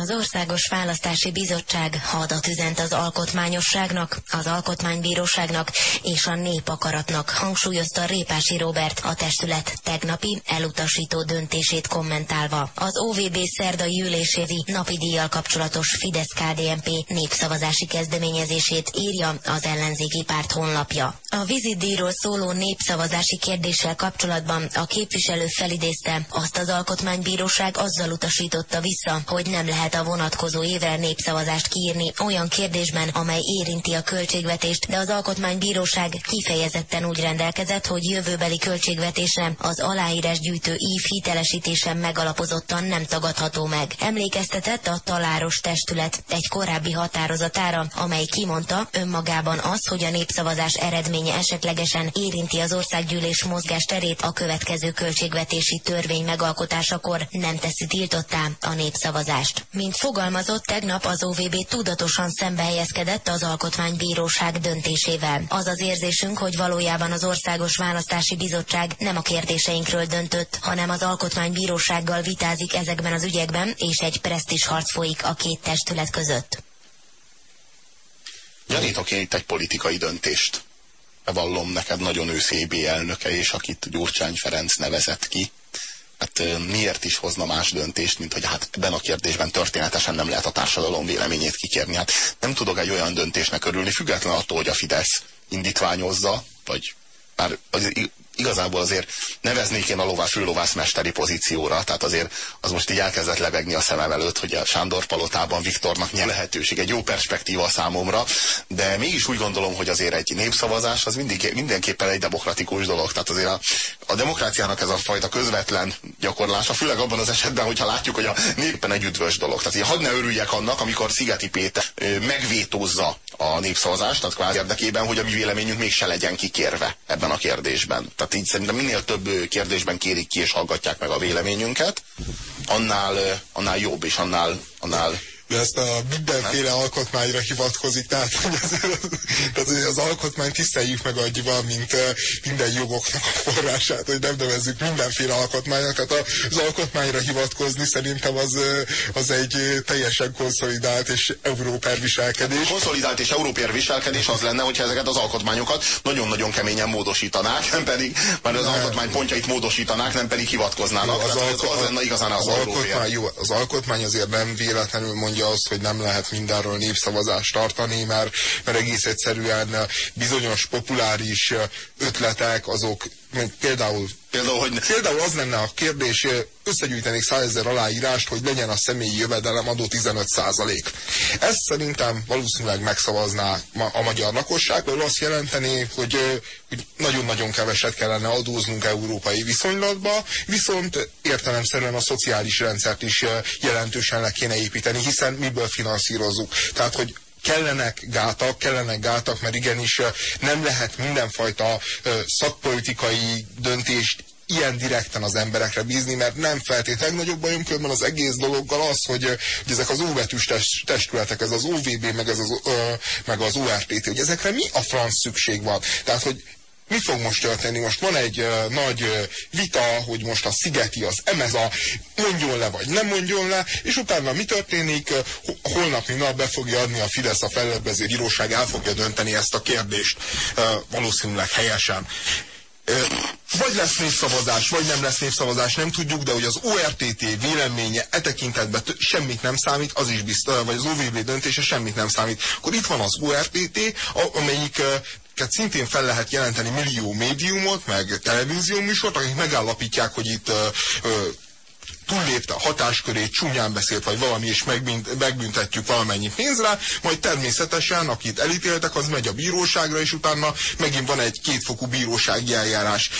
[SPEAKER 4] az Országos Választási Bizottság hadat üzent az alkotmányosságnak, az alkotmánybíróságnak és a népakaratnak, hangsúlyozta Répási Robert a testület tegnapi elutasító döntését kommentálva. Az OVB szerdai ülésévi napi díjjal kapcsolatos Fidesz-KDNP népszavazási kezdeményezését írja az ellenzéki párt honlapja. A vizitdíjról szóló népszavazási kérdéssel kapcsolatban a képviselő felidézte, azt az alkotmánybíróság azzal utasította vissza, hogy nem lehet lehet a vonatkozó évre népszavazást kiírni olyan kérdésben, amely érinti a költségvetést, de az Alkotmánybíróság kifejezetten úgy rendelkezett, hogy jövőbeli költségvetésre az aláírás gyűjtő ív hitelesítésen megalapozottan nem tagadható meg. Emlékeztetett a taláros testület egy korábbi határozatára, amely kimondta önmagában az, hogy a népszavazás eredménye esetlegesen érinti az országgyűlés mozgásterét a következő költségvetési törvény megalkotásakor nem teszi tiltottá a népszavazást. Mint fogalmazott, tegnap az OVB tudatosan szembehelyezkedett az Alkotmánybíróság döntésével. Az az érzésünk, hogy valójában az Országos Választási Bizottság nem a kérdéseinkről döntött, hanem az Alkotmánybírósággal vitázik ezekben az ügyekben, és egy presztis harc folyik a két testület között.
[SPEAKER 2] Gyanítok én itt egy politikai döntést. Bevallom neked nagyon őszébi elnöke, és akit Gyurcsány Ferenc nevezett ki hát miért is hozna más döntést, mint hogy hát ebben a kérdésben történetesen nem lehet a társadalom véleményét kikérni. Hát nem tudok egy olyan döntésnek örülni, független attól, hogy a Fidesz indítványozza, vagy már az igazából azért neveznék én a lovás, mesteri pozícióra, tehát azért az most így elkezdett lebegni a szemem előtt, hogy a Sándor palotában Viktornak nyer lehetőség, egy jó perspektíva számomra, de mégis úgy gondolom, hogy azért egy népszavazás az mindig, mindenképpen egy demokratikus dolog, tehát azért a, a demokráciának ez a fajta közvetlen gyakorlása, főleg abban az esetben, hogyha látjuk, hogy a néppen egy üdvös dolog. Tehát hadd ne örüljek annak, amikor Szigeti Péter megvétózza a népszavazást, tehát kvázi érdekében, hogy a mi véleményünk mégse legyen kikérve ebben a kérdésben. Tehát így szerintem minél több kérdésben kérik ki és hallgatják meg a véleményünket, annál, annál jobb és annál, annál
[SPEAKER 3] de ezt a mindenféle nem? alkotmányra hivatkozik, tehát, tehát az alkotmány tiszteljük meg annyival, mint minden jogoknak a forrását, hogy nem nevezzük mindenféle alkotmánynak, tehát az alkotmányra hivatkozni szerintem az, az egy teljesen konszolidált és európer viselkedés.
[SPEAKER 2] Konszolidált és európer viselkedés az lenne, hogyha ezeket az alkotmányokat nagyon-nagyon keményen módosítanák, nem pedig, már az nem. alkotmány pontjait módosítanák, nem pedig hivatkoznának. Jó, az, alko- az, az lenne igazán az, az alkotmány,
[SPEAKER 3] jó, az alkotmány azért nem véletlenül mondja mondja azt, hogy nem lehet mindenről népszavazást tartani, mert, mert egész egyszerűen bizonyos populáris ötletek azok például
[SPEAKER 2] Például, hogy...
[SPEAKER 3] Például az lenne a kérdés, összegyűjtenék százezer aláírást, hogy legyen a személyi jövedelem adó 15 százalék. Ezt szerintem valószínűleg megszavazná a magyar lakosság, mert azt jelenteni, hogy, hogy nagyon-nagyon keveset kellene adóznunk európai viszonylatba, viszont értelemszerűen a szociális rendszert is jelentősen le kéne építeni, hiszen miből finanszírozzuk. Tehát, hogy kellenek gátak, kellenek gátak, mert igenis nem lehet mindenfajta szakpolitikai döntést ilyen direkten az emberekre bízni, mert nem feltétlenül nagyobb bajom különben az egész dologgal az, hogy, hogy ezek az óvetűs testületek, ez az OVB, meg, ez az, ö, meg az ORTT, hogy ezekre mi a franc szükség van? Tehát, hogy mi fog most történni? Most van egy uh, nagy uh, vita, hogy most a Szigeti, az Emeza mondjon le, vagy nem mondjon le, és utána mi történik? Uh, holnapi nap be fogja adni a Fidesz a fellebbező bíróság, el fogja dönteni ezt a kérdést uh, valószínűleg helyesen. Vagy lesz népszavazás, vagy nem lesz népszavazás, nem tudjuk, de hogy az ORTT véleménye e tekintetben semmit nem számít, az is biztos, vagy az OVB döntése semmit nem számít. Akkor itt van az ORTT, amelyik szintén fel lehet jelenteni millió médiumot, meg televízió műsort, akik megállapítják, hogy itt túllépte a hatáskörét, csúnyán beszélt, vagy valami, és megbünt, megbüntetjük valamennyi pénzre, majd természetesen, akit elítéltek, az megy a bíróságra, és utána megint van egy kétfokú bírósági eljárás.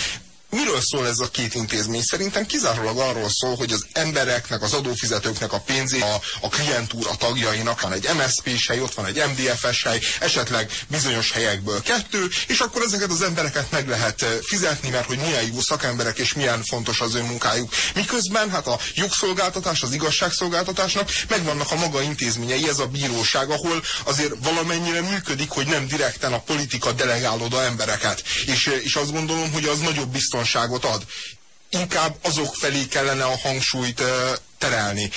[SPEAKER 3] Miről szól ez a két intézmény? Szerintem kizárólag arról szól, hogy az embereknek, az adófizetőknek a pénzé, a, a klientúra tagjainak van egy MSZP-s hely, ott van egy MDF-es hely, esetleg bizonyos helyekből kettő, és akkor ezeket az embereket meg lehet eh, fizetni, mert hogy milyen jó szakemberek és milyen fontos az ő munkájuk. Miközben hát a jogszolgáltatás, az igazságszolgáltatásnak megvannak a maga intézményei, ez a bíróság, ahol azért valamennyire működik, hogy nem direkten a politika delegálóda embereket. És, eh, és azt gondolom, hogy az nagyobb biztonság biztonságot ad. Inkább azok felé kellene a hangsúlyt terelni.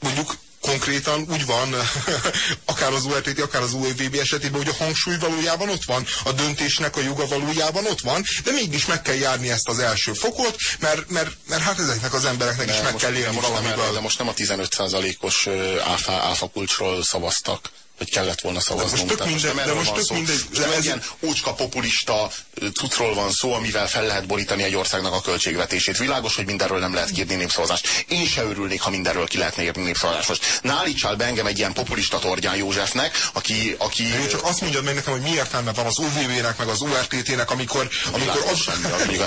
[SPEAKER 3] Mondjuk konkrétan úgy van, akár az URTT, akár az UEVB esetében, hogy a hangsúly valójában ott van, a döntésnek a joga valójában ott van, de mégis meg kell járni ezt az első fokot, mert, mert, mert hát ezeknek az embereknek de is meg kell élni valamiből.
[SPEAKER 2] De most nem a 15%-os áfa, áfa kulcsról szavaztak hogy kellett volna szavaznunk.
[SPEAKER 3] Most tök mindegy, de most tök mindegy.
[SPEAKER 2] De ez ilyen úcska populista cucról van szó, amivel fel lehet borítani egy országnak a költségvetését. Világos, hogy mindenről nem lehet kérni népszavazást. Én se örülnék, ha mindenről ki lehetne írni népszavazást. Most ne állítsál be engem egy ilyen populista Tordján Józsefnek, aki... aki...
[SPEAKER 3] Én csak azt mondjad meg nekem, hogy mi értelme van az UVV-nek, meg az URTT-nek, amikor, amikor az...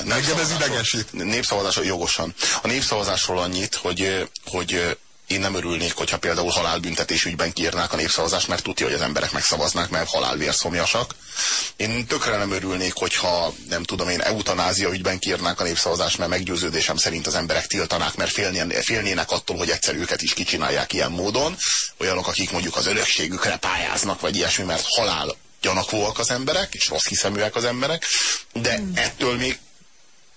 [SPEAKER 3] Nekem ez idegesít.
[SPEAKER 2] Népszavazás jogosan. A népszavazásról annyit, hogy, hogy én nem örülnék, hogyha például halálbüntetés ügyben kiírnák a népszavazást, mert tudja, hogy az emberek megszavaznak, mert halálvérszomjasak. Én tökre nem örülnék, hogyha nem tudom én eutanázia ügyben kiírnák a népszavazást, mert meggyőződésem szerint az emberek tiltanák, mert félnének attól, hogy egyszer őket is kicsinálják ilyen módon. Olyanok, akik mondjuk az örökségükre pályáznak, vagy ilyesmi, mert halál gyanakvóak az emberek, és rossz hiszeműek az emberek, de ettől még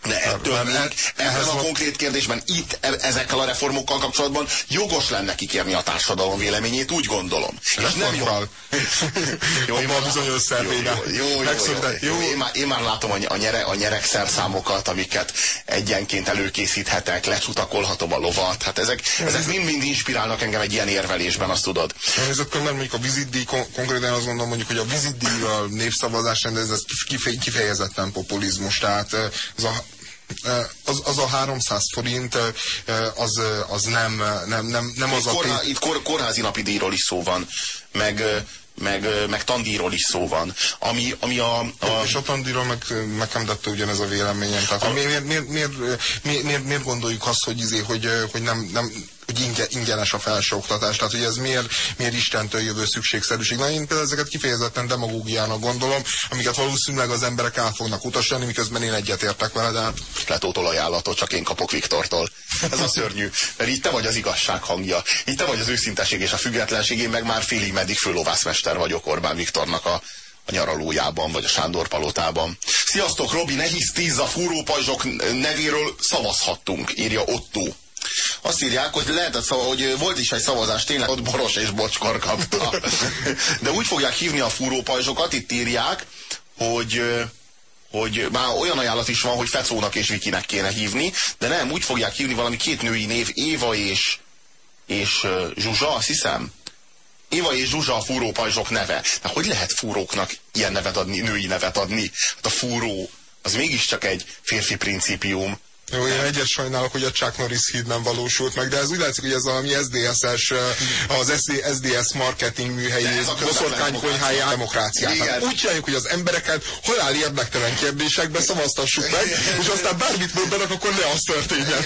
[SPEAKER 2] de ettől még ebben a konkrét kérdésben, itt e ezekkel a reformokkal kapcsolatban jogos lenne kikérni a társadalom véleményét, úgy gondolom.
[SPEAKER 3] És nem jó. jó, én már bizonyos szervébe.
[SPEAKER 2] Jó, jó, jó, jó. Én, már, látom a, nyere, a nyerekszerszámokat, amiket egyenként előkészíthetek, lecsutakolhatom a lovat. Hát ezek, ezek mind-mind inspirálnak engem egy ilyen érvelésben, azt tudod.
[SPEAKER 3] Ezekkel nem mondjuk a vizitdíj, konkrétan azt gondolom mondjuk, hogy a vizitdíj a népszavazás, ez, ez kifejezetten populizmus. Tehát ez a az, az a 300 forint, az, az nem, nem, nem, nem az
[SPEAKER 2] a... Tény... Itt kor, kórházi napi díjról is szó van, meg meg, meg tandíról is szó van. Ami, ami a, a...
[SPEAKER 3] És a tandíról meg nekem tette ugyanez a véleményem. Tehát a... miért, miért, miért, miért, miért, miért, gondoljuk azt, hogy, izé, hogy, hogy nem, nem hogy ingyenes a felsőoktatás. Tehát, hogy ez miért, miért Istentől jövő szükségszerűség. Na, én például ezeket kifejezetten demagógiának gondolom, amiket valószínűleg az emberek el fognak utasítani, miközben én egyetértek vele, de hát...
[SPEAKER 2] Letótól ajánlatot csak én kapok Viktortól. Ez a szörnyű. Mert itt te vagy az igazság hangja. Itt te vagy az őszinteség és a függetlenség. Én meg már félig meddig főlovászmester vagyok Orbán Viktornak a, a nyaralójában, vagy a Sándor palotában. Sziasztok, Robi, ne hisz tíz a fúrópajzsok nevéről szavazhattunk, írja Otto. Azt írják, hogy lehetett szava, hogy volt is egy szavazás, tényleg ott Boros és Bocskor kapta. De úgy fogják hívni a fúrópajzsokat, itt írják, hogy hogy már olyan ajánlat is van, hogy Fecónak és Vikinek kéne hívni, de nem, úgy fogják hívni valami két női név, Éva és, és Zsuzsa, azt hiszem. Éva és Zsuzsa a fúrópajzsok neve. De hogy lehet fúróknak ilyen nevet adni, női nevet adni? Hát a fúró az mégiscsak egy férfi principium,
[SPEAKER 3] jó, én egyet sajnálok, hogy a Chuck Norris híd nem valósult meg, de ez úgy látszik, hogy ez valami SDSS, az SDS marketing műhelyi, boszorkánykonyhája demokráciát. Úgy csináljuk, hogy az embereket halál érdektelen kérdésekbe szavaztassuk meg, és aztán bármit mondanak, akkor ne az történjen.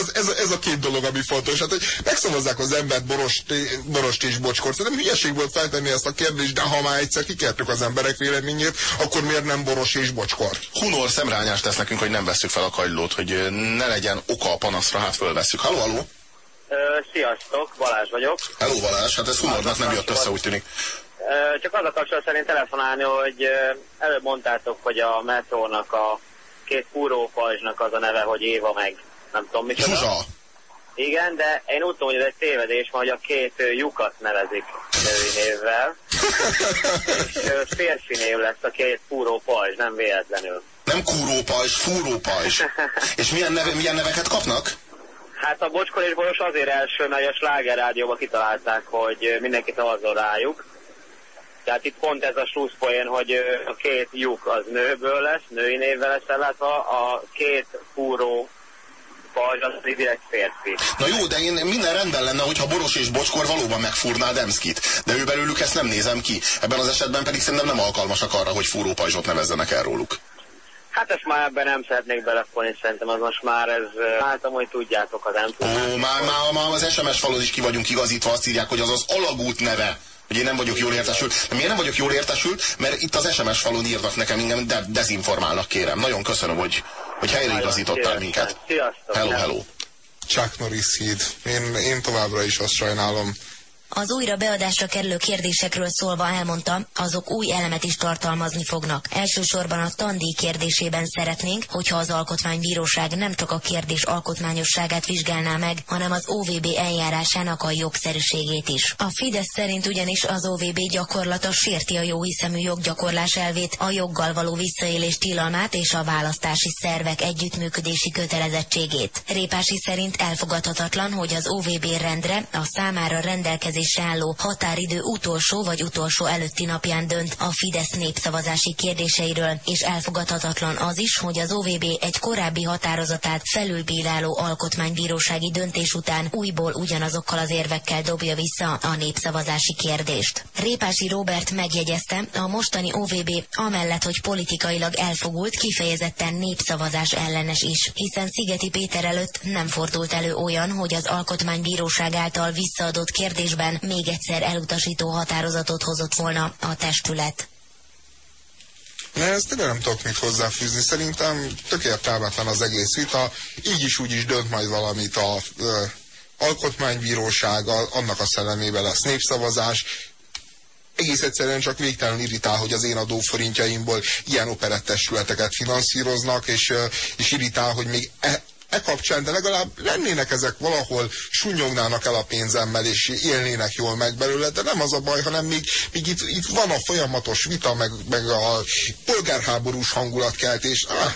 [SPEAKER 3] ez, ez, ez, a két dolog, ami fontos. Hát, hogy megszavazzák az embert borost, borost és bocskor. Szerintem hülyeség volt feltenni ezt a kérdést, de ha már egyszer kikértük az emberek véleményét, akkor miért nem boros és bocskor?
[SPEAKER 2] Hunor szemrányást tesz nekünk hogy nem veszük fel a kagylót, hogy ne legyen oka a panaszra, hát fölveszük. Halló, halló!
[SPEAKER 5] Sziasztok, Balázs vagyok.
[SPEAKER 2] Hello Balázs, hát ez humornak nem jött össze, úgy tűnik.
[SPEAKER 5] Csak az a kapcsolat szerint telefonálni, hogy előbb mondtátok, hogy a metrónak a két pajzsnak az a neve, hogy Éva meg nem tudom mit.
[SPEAKER 2] Zsuzsa!
[SPEAKER 5] Igen, de én úgy tudom, hogy ez egy tévedés, hogy a két lyukat nevezik női névvel. és férfi név lesz a két pajzs, nem véletlenül.
[SPEAKER 2] Nem kúrópajzs, fúrópajzs. És milyen, neve, milyen neveket kapnak?
[SPEAKER 5] Hát a Bocskor és Boros azért első, mert a Sláger rádióban kitalálták, hogy mindenki szavazzon rájuk. Tehát itt pont ez a slusszpoén, hogy a két lyuk az nőből lesz, női névvel lesz ellátva, a két fúró pajzs az direkt férfi.
[SPEAKER 2] Na jó, de én minden rendben lenne, hogyha Boros és Bocskor valóban megfúrná Demszkit. De ő belőlük ezt nem nézem ki. Ebben az esetben pedig szerintem nem alkalmasak arra, hogy fúrópajzsot nevezzenek el róluk.
[SPEAKER 5] Hát ezt már ebben nem szeretnék belefolni, szerintem az most már ez, látom, hogy tudjátok az nem
[SPEAKER 2] Ó, már, már, már az SMS falon is ki vagyunk igazítva, azt írják, hogy az az alagút neve hogy én nem vagyok jól értesült. De miért nem vagyok jól értesült? Mert itt az SMS falon írnak nekem, engem de dezinformálnak, kérem. Nagyon köszönöm, hogy, hogy helyreigazítottál minket.
[SPEAKER 5] Sziasztok.
[SPEAKER 2] Hello, hello.
[SPEAKER 3] Chuck Norris híd. Én, én továbbra is azt sajnálom,
[SPEAKER 4] az újra beadásra kerülő kérdésekről szólva elmondta, azok új elemet is tartalmazni fognak. Elsősorban a tandíj kérdésében szeretnénk, hogyha az alkotmánybíróság nem csak a kérdés alkotmányosságát vizsgálná meg, hanem az OVB eljárásának a jogszerűségét is. A Fidesz szerint ugyanis az OVB gyakorlata sérti a jóhiszemű joggyakorlás elvét, a joggal való visszaélés tilalmát és a választási szervek együttműködési kötelezettségét. Répási szerint elfogadhatatlan, hogy az OVB rendre a számára rendelkezés rendelkezésre határidő utolsó vagy utolsó előtti napján dönt a Fidesz népszavazási kérdéseiről, és elfogadhatatlan az is, hogy az OVB egy korábbi határozatát felülbíráló alkotmánybírósági döntés után újból ugyanazokkal az érvekkel dobja vissza a népszavazási kérdést. Répási Robert megjegyezte, a mostani OVB amellett, hogy politikailag elfogult, kifejezetten népszavazás ellenes is, hiszen Szigeti Péter előtt nem fordult elő olyan, hogy az alkotmánybíróság által visszaadott kérdésben esetben még egyszer elutasító határozatot hozott volna a testület.
[SPEAKER 3] Ezt tényleg nem tudok mit hozzáfűzni. Szerintem tök értelmetlen az egész vita. Így is úgy is dönt majd valamit a ö, alkotmánybíróság, annak a szellemében lesz népszavazás. Egész egyszerűen csak végtelen irritál, hogy az én adóforintjaimból ilyen operettestületeket finanszíroznak, és, és irritál, hogy még e, e kapcsán, de legalább lennének ezek valahol, sunyognának el a pénzemmel, és élnének jól meg belőle, de nem az a baj, hanem még, még itt, itt van a folyamatos vita, meg, meg a polgárháborús hangulatkeltés. Ah,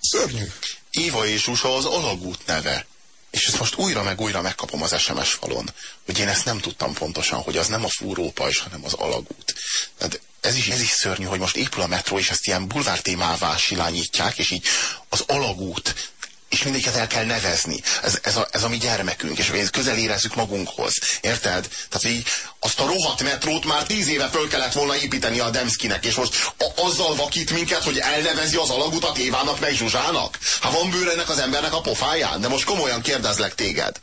[SPEAKER 3] szörnyű.
[SPEAKER 2] Éva és Usa az alagút neve. És ezt most újra meg újra megkapom az SMS falon, hogy én ezt nem tudtam pontosan, hogy az nem a fúrópajzs, hanem az alagút. De ez is, ez is szörnyű, hogy most épül a metró, és ezt ilyen bulvár témává silányítják, és így az alagút és mindiket el kell nevezni. Ez, ez, a, ez a mi gyermekünk, és ezt közel érezzük magunkhoz. Érted? Tehát így azt a rohadt metrót már tíz éve föl kellett volna építeni a Demszkinek, és most a, azzal vakít minket, hogy elnevezi az alagutat Évának meg Zsuzsának? Ha van bőre ennek az embernek a pofáján? De most komolyan kérdezlek téged.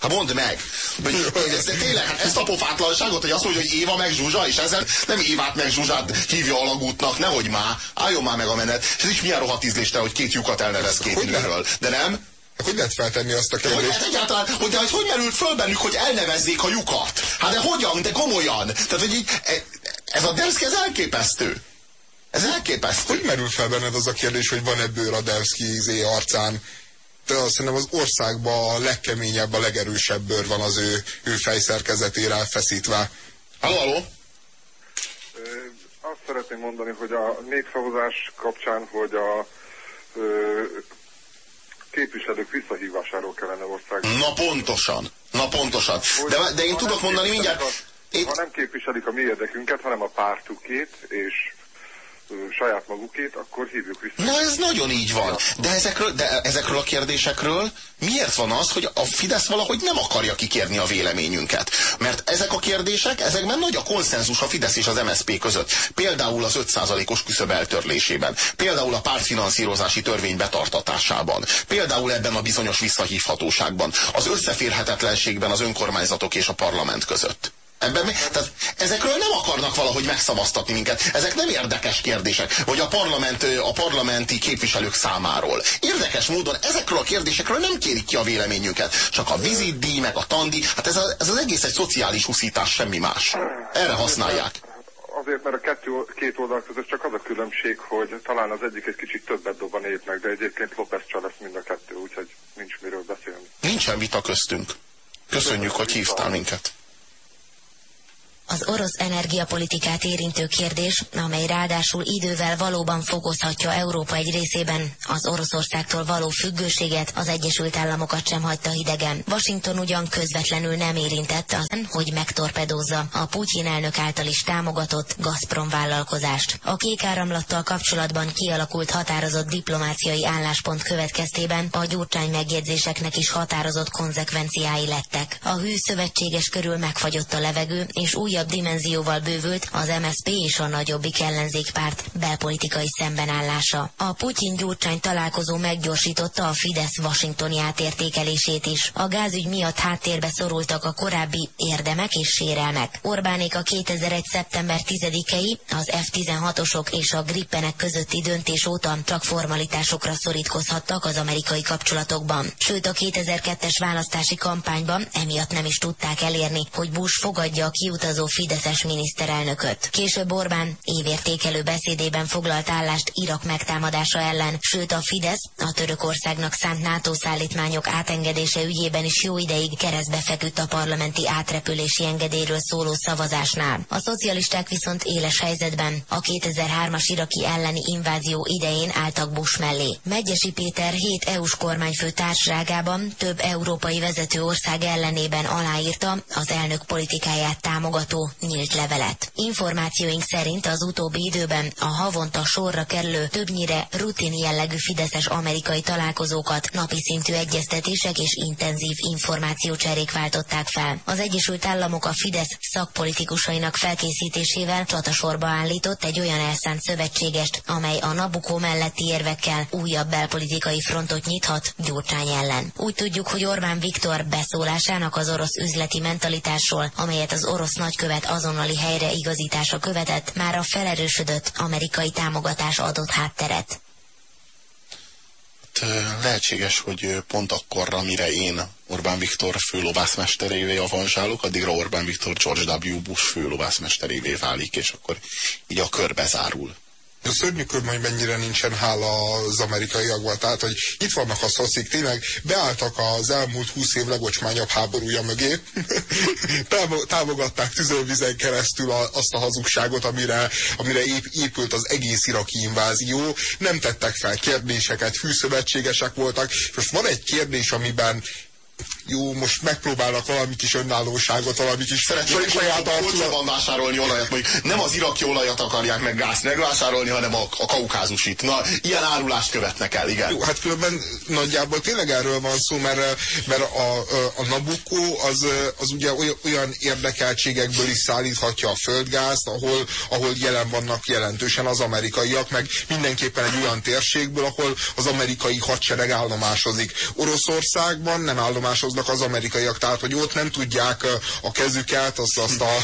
[SPEAKER 2] Hát mondd meg, hogy, hogy ez, tényleg hát ezt a pofátlanságot, hogy azt mondja, hogy Éva meg Zsuzsa, és ezzel nem Évát meg Zsuzsát hívja alagútnak, nehogy már, álljon már meg a menet. És ez is milyen rohadt ízléste, hogy két lyukat elnevez két nőről. De nem?
[SPEAKER 3] Hogy lehet feltenni azt a kérdést?
[SPEAKER 2] De hogy egyáltalán, hogy, de hogy, hogy merült föl bennük, hogy elnevezzék a lyukat? Hát de hogyan, de komolyan? Tehát, hogy így, e, ez a Demszki, ez elképesztő. Ez elképesztő.
[SPEAKER 3] Hogy merül fel benned az a kérdés, hogy van-e bőr a Demszki izé arcán? Szerintem az országban a legkeményebb, a legerősebb bőr van az ő, ő fejszerkezetére feszítve.
[SPEAKER 2] Halló, halló?
[SPEAKER 6] Azt szeretném mondani, hogy a népszavazás kapcsán, hogy a ö, képviselők visszahívásáról kellene ország.
[SPEAKER 2] Na pontosan, na pontosan. De, de én tudok mondani mindjárt...
[SPEAKER 6] A, én... Ha nem képviselik a mi érdekünket, hanem a pártukét, és saját magukét, akkor hívjuk vissza.
[SPEAKER 2] Na ez nagyon így van. De ezekről, de ezekről a kérdésekről miért van az, hogy a Fidesz valahogy nem akarja kikérni a véleményünket? Mert ezek a kérdések, ezekben nagy a konszenzus a Fidesz és az MSZP között. Például az 5%-os küszöb eltörlésében. Például a pártfinanszírozási törvény betartatásában. Például ebben a bizonyos visszahívhatóságban. Az összeférhetetlenségben az önkormányzatok és a parlament között. Ebben, tehát ezekről nem akarnak valahogy megszavaztatni minket. Ezek nem érdekes kérdések. Vagy a, parlament, a parlamenti képviselők számáról. Érdekes módon ezekről a kérdésekről nem kérik ki a véleményünket. Csak a vizitdíj, meg a tandi. Hát ez, a, ez az egész egy szociális huszítás, semmi más. Erre használják.
[SPEAKER 6] Azért, mert a kettő, két oldal között csak az a különbség, hogy talán az egyik egy kicsit többet dob a népnek, de egyébként López lesz mind a kettő, úgyhogy nincs miről beszélni.
[SPEAKER 2] Nincsen vita köztünk. Köszönjük, hogy hívtál minket
[SPEAKER 4] az orosz energiapolitikát érintő kérdés, amely ráadásul idővel valóban fokozhatja Európa egy részében az Oroszországtól való függőséget, az Egyesült Államokat sem hagyta hidegen. Washington ugyan közvetlenül nem érintett az, hogy megtorpedózza a Putyin elnök által is támogatott Gazprom vállalkozást. A kék áramlattal kapcsolatban kialakult határozott diplomáciai álláspont következtében a gyurcsány megjegyzéseknek is határozott konzekvenciái lettek. A hű szövetséges körül megfagyott a levegő, és újabb újabb dimenzióval bővült az MSZP és a nagyobbik ellenzékpárt belpolitikai szembenállása. A Putyin-Gyurcsány találkozó meggyorsította a Fidesz washingtoni átértékelését is. A gázügy miatt háttérbe szorultak a korábbi érdemek és sérelmek. Orbánék a 2001. szeptember 10-ei az F-16-osok és a Grippenek közötti döntés óta csak formalitásokra szorítkozhattak az amerikai kapcsolatokban. Sőt a 2002-es választási kampányban emiatt nem is tudták elérni, hogy Bush fogadja a kiutazó fideszes miniszterelnököt. Később Orbán évértékelő beszédében foglalt állást Irak megtámadása ellen, sőt a Fidesz a Törökországnak szánt NATO szállítmányok átengedése ügyében is jó ideig keresztbe feküdt a parlamenti átrepülési engedélyről szóló szavazásnál. A szocialisták viszont éles helyzetben a 2003-as iraki elleni invázió idején álltak Bush mellé. Megyesi Péter hét EU-s kormányfő társaságában több európai vezető ország ellenében aláírta az elnök politikáját támogató nyílt levelet. Információink szerint az utóbbi időben a havonta sorra kerülő többnyire rutin jellegű fideszes amerikai találkozókat napi szintű egyeztetések és intenzív információcserék váltották fel. Az Egyesült Államok a Fidesz szakpolitikusainak felkészítésével csatasorba állított egy olyan elszánt szövetségest, amely a Nabukó melletti érvekkel újabb belpolitikai frontot nyithat Gyurcsány ellen. Úgy tudjuk, hogy Orbán Viktor beszólásának az orosz üzleti mentalitásról, amelyet az orosz nagykövet nagykövet azonnali helyreigazítása követett, már a felerősödött amerikai támogatás adott hátteret.
[SPEAKER 2] Hát, lehetséges, hogy pont akkorra, mire én Orbán Viktor főlovászmesterévé avanzsálok, addigra Orbán Viktor George W. Bush főlovászmesterévé válik, és akkor így a körbe zárul.
[SPEAKER 3] A szörnyű hogy mennyire nincsen hála az amerikaiakban. Tehát, hogy itt vannak a szoszik, tényleg beálltak az elmúlt húsz év legocsmányabb háborúja mögé. Támogatták tüzölvizen keresztül azt a hazugságot, amire, amire épült az egész iraki invázió. Nem tettek fel kérdéseket, fűszövetségesek voltak. Most van egy kérdés, amiben jó, most megpróbálnak valami kis önállóságot, valami kis
[SPEAKER 2] szeretnék saját arculat. vásárolni olajat, mondjuk nem az iraki olajat akarják meg gázt megvásárolni, hanem a, a kaukázusit. Na, ilyen árulást követnek el, igen.
[SPEAKER 3] Jó, hát különben nagyjából tényleg erről van szó, mert, mert a, a Nabucco az, az ugye olyan érdekeltségekből is szállíthatja a földgázt, ahol, ahol jelen vannak jelentősen az amerikaiak, meg mindenképpen egy olyan térségből, ahol az amerikai hadsereg állomásozik. Oroszországban nem állomásoznak dolgoznak az amerikaiak, tehát hogy ott nem tudják a kezüket, azt, azt, a,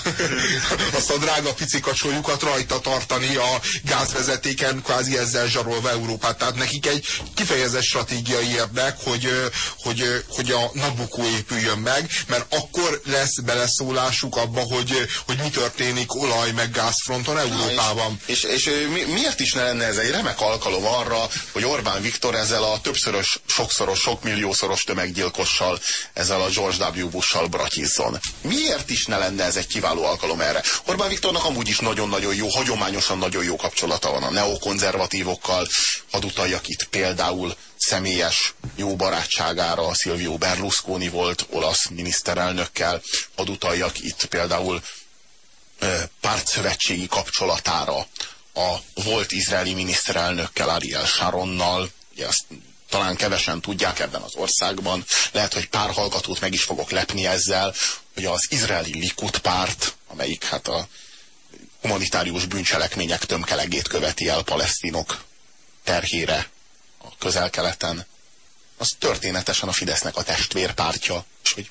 [SPEAKER 3] azt a drága picikacsójukat rajta tartani a gázvezetéken, kvázi ezzel zsarolva Európát. Tehát nekik egy kifejezett stratégiai érdek, hogy, hogy, hogy a Nabucco épüljön meg, mert akkor lesz beleszólásuk abba, hogy, hogy mi történik olaj meg gázfronton Európában.
[SPEAKER 2] És, és, és mi, miért is ne lenne ez egy remek alkalom arra, hogy Orbán Viktor ezzel a többszörös, sokszoros, sokmilliószoros tömeggyilkossal ezzel a George W. Bush-sal bratizzon. Miért is ne lenne ez egy kiváló alkalom erre? Orbán Viktornak amúgy is nagyon-nagyon jó, hagyományosan nagyon jó kapcsolata van a neokonzervatívokkal. Hadd utaljak itt például személyes jó barátságára Silvio Berlusconi volt olasz miniszterelnökkel. Hadd utaljak itt például pártszövetségi kapcsolatára a volt izraeli miniszterelnökkel, Ariel Sharonnal, ugye azt talán kevesen tudják ebben az országban, lehet, hogy pár hallgatót meg is fogok lepni ezzel, hogy az izraeli Likud párt, amelyik hát a humanitárius bűncselekmények tömkelegét követi el palesztinok terhére a közel-keleten, az történetesen a Fidesznek a testvérpártja, és hogy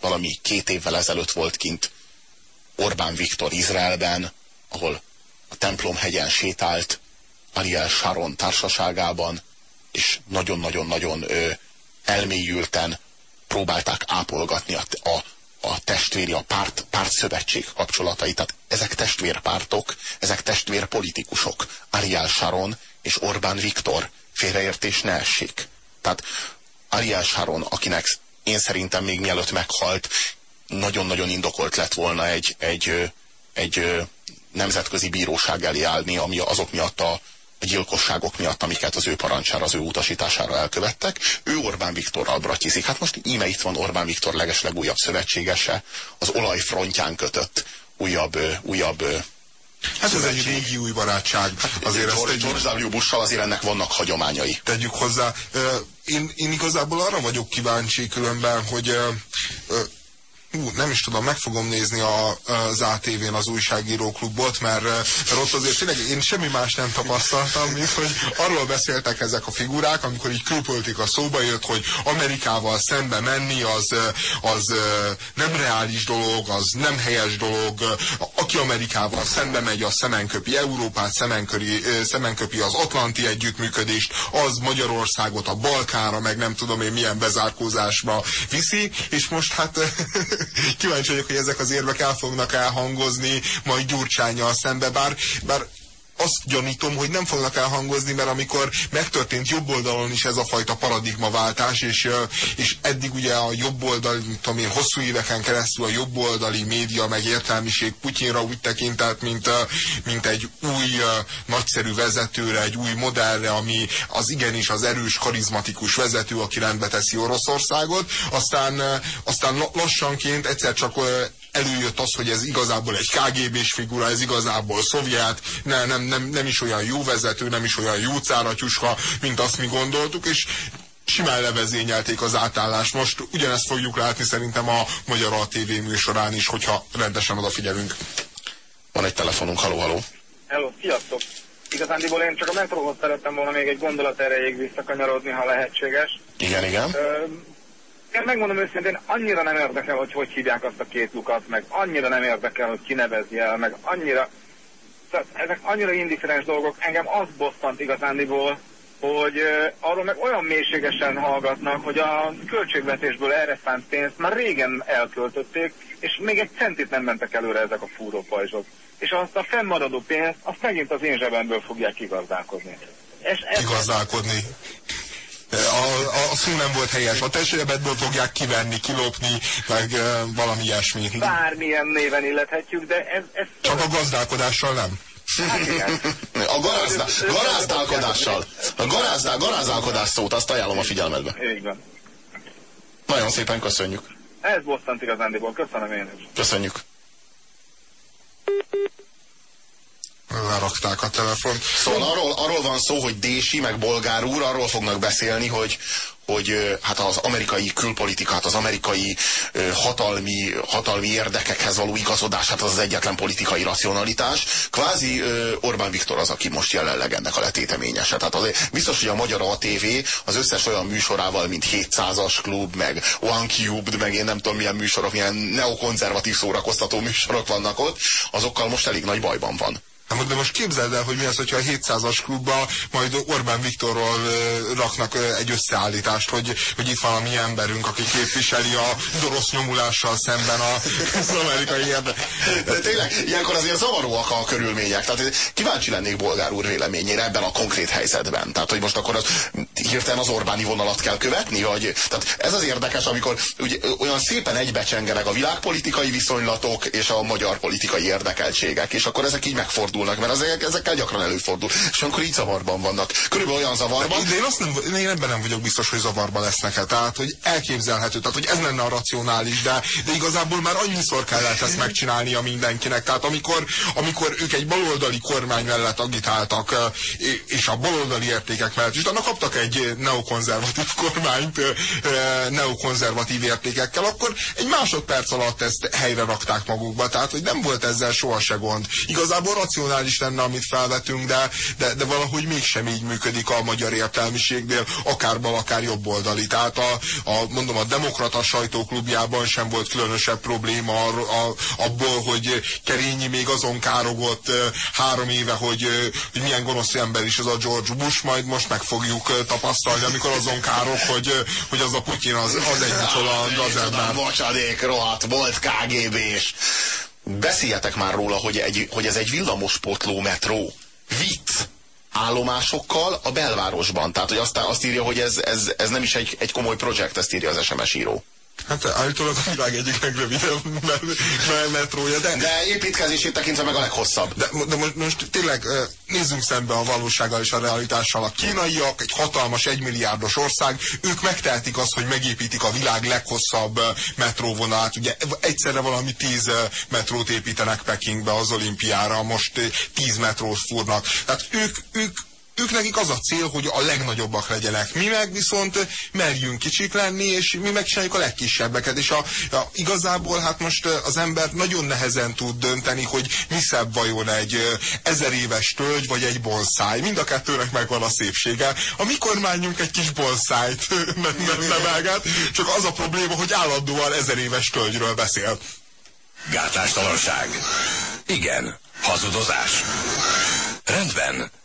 [SPEAKER 2] valami két évvel ezelőtt volt kint Orbán Viktor Izraelben, ahol a templomhegyen sétált Ariel Sharon társaságában, és nagyon-nagyon-nagyon elmélyülten próbálták ápolgatni a, a, a testvéri, a párt, pártszövetség kapcsolatait. Tehát ezek testvérpártok, ezek testvérpolitikusok. Ariel Sharon és Orbán Viktor félreértés ne essék. Tehát Ariel Sharon, akinek én szerintem még mielőtt meghalt, nagyon-nagyon indokolt lett volna egy, egy, egy nemzetközi bíróság elé állni, ami azok miatt a, gyilkosságok miatt, amiket az ő parancsára, az ő utasítására elkövettek. Ő Orbán Viktorral bratyizik. Hát most íme itt van Orbán Viktor legeslegújabb szövetségese, az olajfrontján kötött újabb, újabb
[SPEAKER 3] Hát ez egy régi új barátság.
[SPEAKER 2] Hát azért George, ezt egy... George W. Bush-sal azért ennek vannak hagyományai.
[SPEAKER 3] Tegyük hozzá. Én, én igazából arra vagyok kíváncsi különben, hogy Ú, nem is tudom, meg fogom nézni a, az ATV-n az újságíróklubot, mert, mert ott azért tényleg én semmi más nem tapasztaltam, mint hogy arról beszéltek ezek a figurák, amikor így külpolitika szóba jött, hogy Amerikával szembe menni az, az nem reális dolog, az nem helyes dolog. Aki Amerikával szembe megy, az szemenköpi Európát, szemenköri, szemenköpi az Atlanti együttműködést, az Magyarországot a Balkánra, meg nem tudom én milyen bezárkózásba viszi, és most hát kíváncsi vagyok, hogy ezek az érvek el fognak elhangozni majd Gyurcsányjal szembe, bár, bár azt gyanítom, hogy nem fognak elhangozni, mert amikor megtörtént jobb oldalon is ez a fajta paradigmaváltás, és, és eddig ugye a jobb oldal, tudom én, hosszú éveken keresztül a jobb oldali média meg Putyinra úgy tekintett, mint, mint egy új nagyszerű vezetőre, egy új modellre, ami az igenis az erős, karizmatikus vezető, aki rendbe teszi Oroszországot, aztán, aztán lassanként egyszer csak előjött az, hogy ez igazából egy KGB-s figura, ez igazából szovjet, ne, nem, nem, nem is olyan jó vezető, nem is olyan jó cáratyuska, mint azt mi gondoltuk, és simán levezényelték az átállást. Most ugyanezt fogjuk látni szerintem a Magyar ATV műsorán is, hogyha rendesen odafigyelünk.
[SPEAKER 2] Van egy telefonunk, haló, haló.
[SPEAKER 7] Hello, sziasztok! Igazándiból én csak a metróhoz szerettem volna még egy gondolat erejéig visszakanyarodni, ha lehetséges.
[SPEAKER 2] Igen, igen. Ö,
[SPEAKER 7] én megmondom őszintén, annyira nem érdekel, hogy hogy hívják azt a két lukat, meg annyira nem érdekel, hogy kinevezi el, meg annyira... Tehát ezek annyira indiferens dolgok, engem az bosszant igazándiból, hogy arról meg olyan mélységesen hallgatnak, hogy a költségvetésből erre szánt pénzt már régen elköltötték, és még egy centit nem mentek előre ezek a fúrópajzsok. És azt a fennmaradó pénzt, azt megint az én zsebemből fogják kigazdálkodni.
[SPEAKER 3] És ez Kigazdálkodni. A, a, a szó nem volt helyes. A testületből fogják kivenni, kilopni, meg uh, valami ilyesmi.
[SPEAKER 7] Bármilyen néven illethetjük, de ez... ez
[SPEAKER 3] Csak a gazdálkodással nem.
[SPEAKER 2] a garázdá, garázdálkodással. A garázdá, garázdálkodás szót, azt ajánlom a figyelmedbe.
[SPEAKER 7] Így van.
[SPEAKER 2] Nagyon szépen köszönjük.
[SPEAKER 7] Ez bosszant igazándiból. Köszönöm én is.
[SPEAKER 2] Köszönjük
[SPEAKER 3] lerakták a telefont.
[SPEAKER 2] Szóval arról, arról van szó, hogy Dési meg Bolgár úr arról fognak beszélni, hogy, hogy hát az amerikai külpolitikát, az amerikai hatalmi, hatalmi érdekekhez való igazodását az az egyetlen politikai racionalitás. Kvázi Orbán Viktor az, aki most jelenleg ennek a letéteményese. Tehát azért biztos, hogy a Magyar ATV az összes olyan műsorával, mint 700-as klub, meg One Cubed, meg én nem tudom milyen műsorok, milyen neokonzervatív szórakoztató műsorok vannak ott, azokkal most elég nagy bajban van.
[SPEAKER 3] Hát de most képzeld el, hogy mi az, hogyha a 700-as klubba majd Orbán Viktorról raknak egy összeállítást, hogy, hogy itt van a mi emberünk, aki képviseli a orosz nyomulással szemben a, az amerikai érde.
[SPEAKER 2] Tényleg, ilyenkor azért zavaróak a körülmények. Tehát kíváncsi lennék Bolgár úr véleményére ebben a konkrét helyzetben. Tehát, hogy most akkor az, hirtelen az Orbáni vonalat kell követni, vagy... Tehát ez az érdekes, amikor ugye, olyan szépen egybecsengenek a világpolitikai viszonylatok és a magyar politikai érdekeltségek, és akkor ezek így megfordulnak fordulnak, mert ezek, ezekkel gyakran előfordul. És akkor így zavarban vannak. Körülbelül olyan zavarban.
[SPEAKER 3] De én, azt nem, én ebben nem vagyok biztos, hogy zavarban lesznek -e. Tehát, hogy elképzelhető, tehát, hogy ez lenne a racionális, de, de igazából már annyiszor kellett ezt megcsinálnia mindenkinek. Tehát amikor, amikor ők egy baloldali kormány mellett agitáltak, és a baloldali értékek mellett, és annak kaptak egy neokonzervatív kormányt neokonzervatív értékekkel, akkor egy másodperc alatt ezt helyre rakták magukba. Tehát, hogy nem volt ezzel soha se gond. Igazából racionális lenne, amit felvetünk, de, de, de valahogy mégsem így működik a magyar értelmiségnél, akár bal, akár jobboldali. Tehát a, a, mondom, a demokrata sajtóklubjában sem volt különösebb probléma a, a, abból, hogy Kerényi még azon károgott három éve, hogy, hogy milyen gonosz ember is ez a George Bush, majd most meg fogjuk tapasztalni, amikor azon károk, hogy, hogy az a Putyin az, az egy micsoda gazember.
[SPEAKER 2] Mocsadék rohadt, volt KGB-s. Beszéljetek már róla, hogy, egy, hogy ez egy villamospotló metró. Vicc! állomásokkal a belvárosban. Tehát, hogy aztán azt írja, hogy ez, ez, ez nem is egy, egy komoly projekt, ezt írja az SMS író.
[SPEAKER 3] Hát állítólag a világ egyik legrövidebb metrója, de...
[SPEAKER 2] De építkezését tekintve meg a leghosszabb.
[SPEAKER 3] De, de most, most tényleg nézzünk szembe a valósággal és a realitással. A kínaiak egy hatalmas, egymilliárdos ország, ők megtehetik azt, hogy megépítik a világ leghosszabb metróvonalát. Ugye egyszerre valami tíz metrót építenek Pekingbe az olimpiára, most tíz metrót fúrnak. Tehát ők, ők ők nekik az a cél, hogy a legnagyobbak legyenek. Mi meg viszont merjünk kicsik lenni, és mi megcsináljuk a legkisebbeket. És a, a, igazából hát most az ember nagyon nehezen tud dönteni, hogy mi szebb vajon egy ezer éves tölgy, vagy egy bonszáj. Mind a kettőnek megvan a szépsége. A mi kormányunk egy kis bonszájt nevelget, csak az a probléma, hogy állandóan ezer éves tölgyről beszél.
[SPEAKER 1] Gátlástalanság. Igen. Hazudozás. Rendben.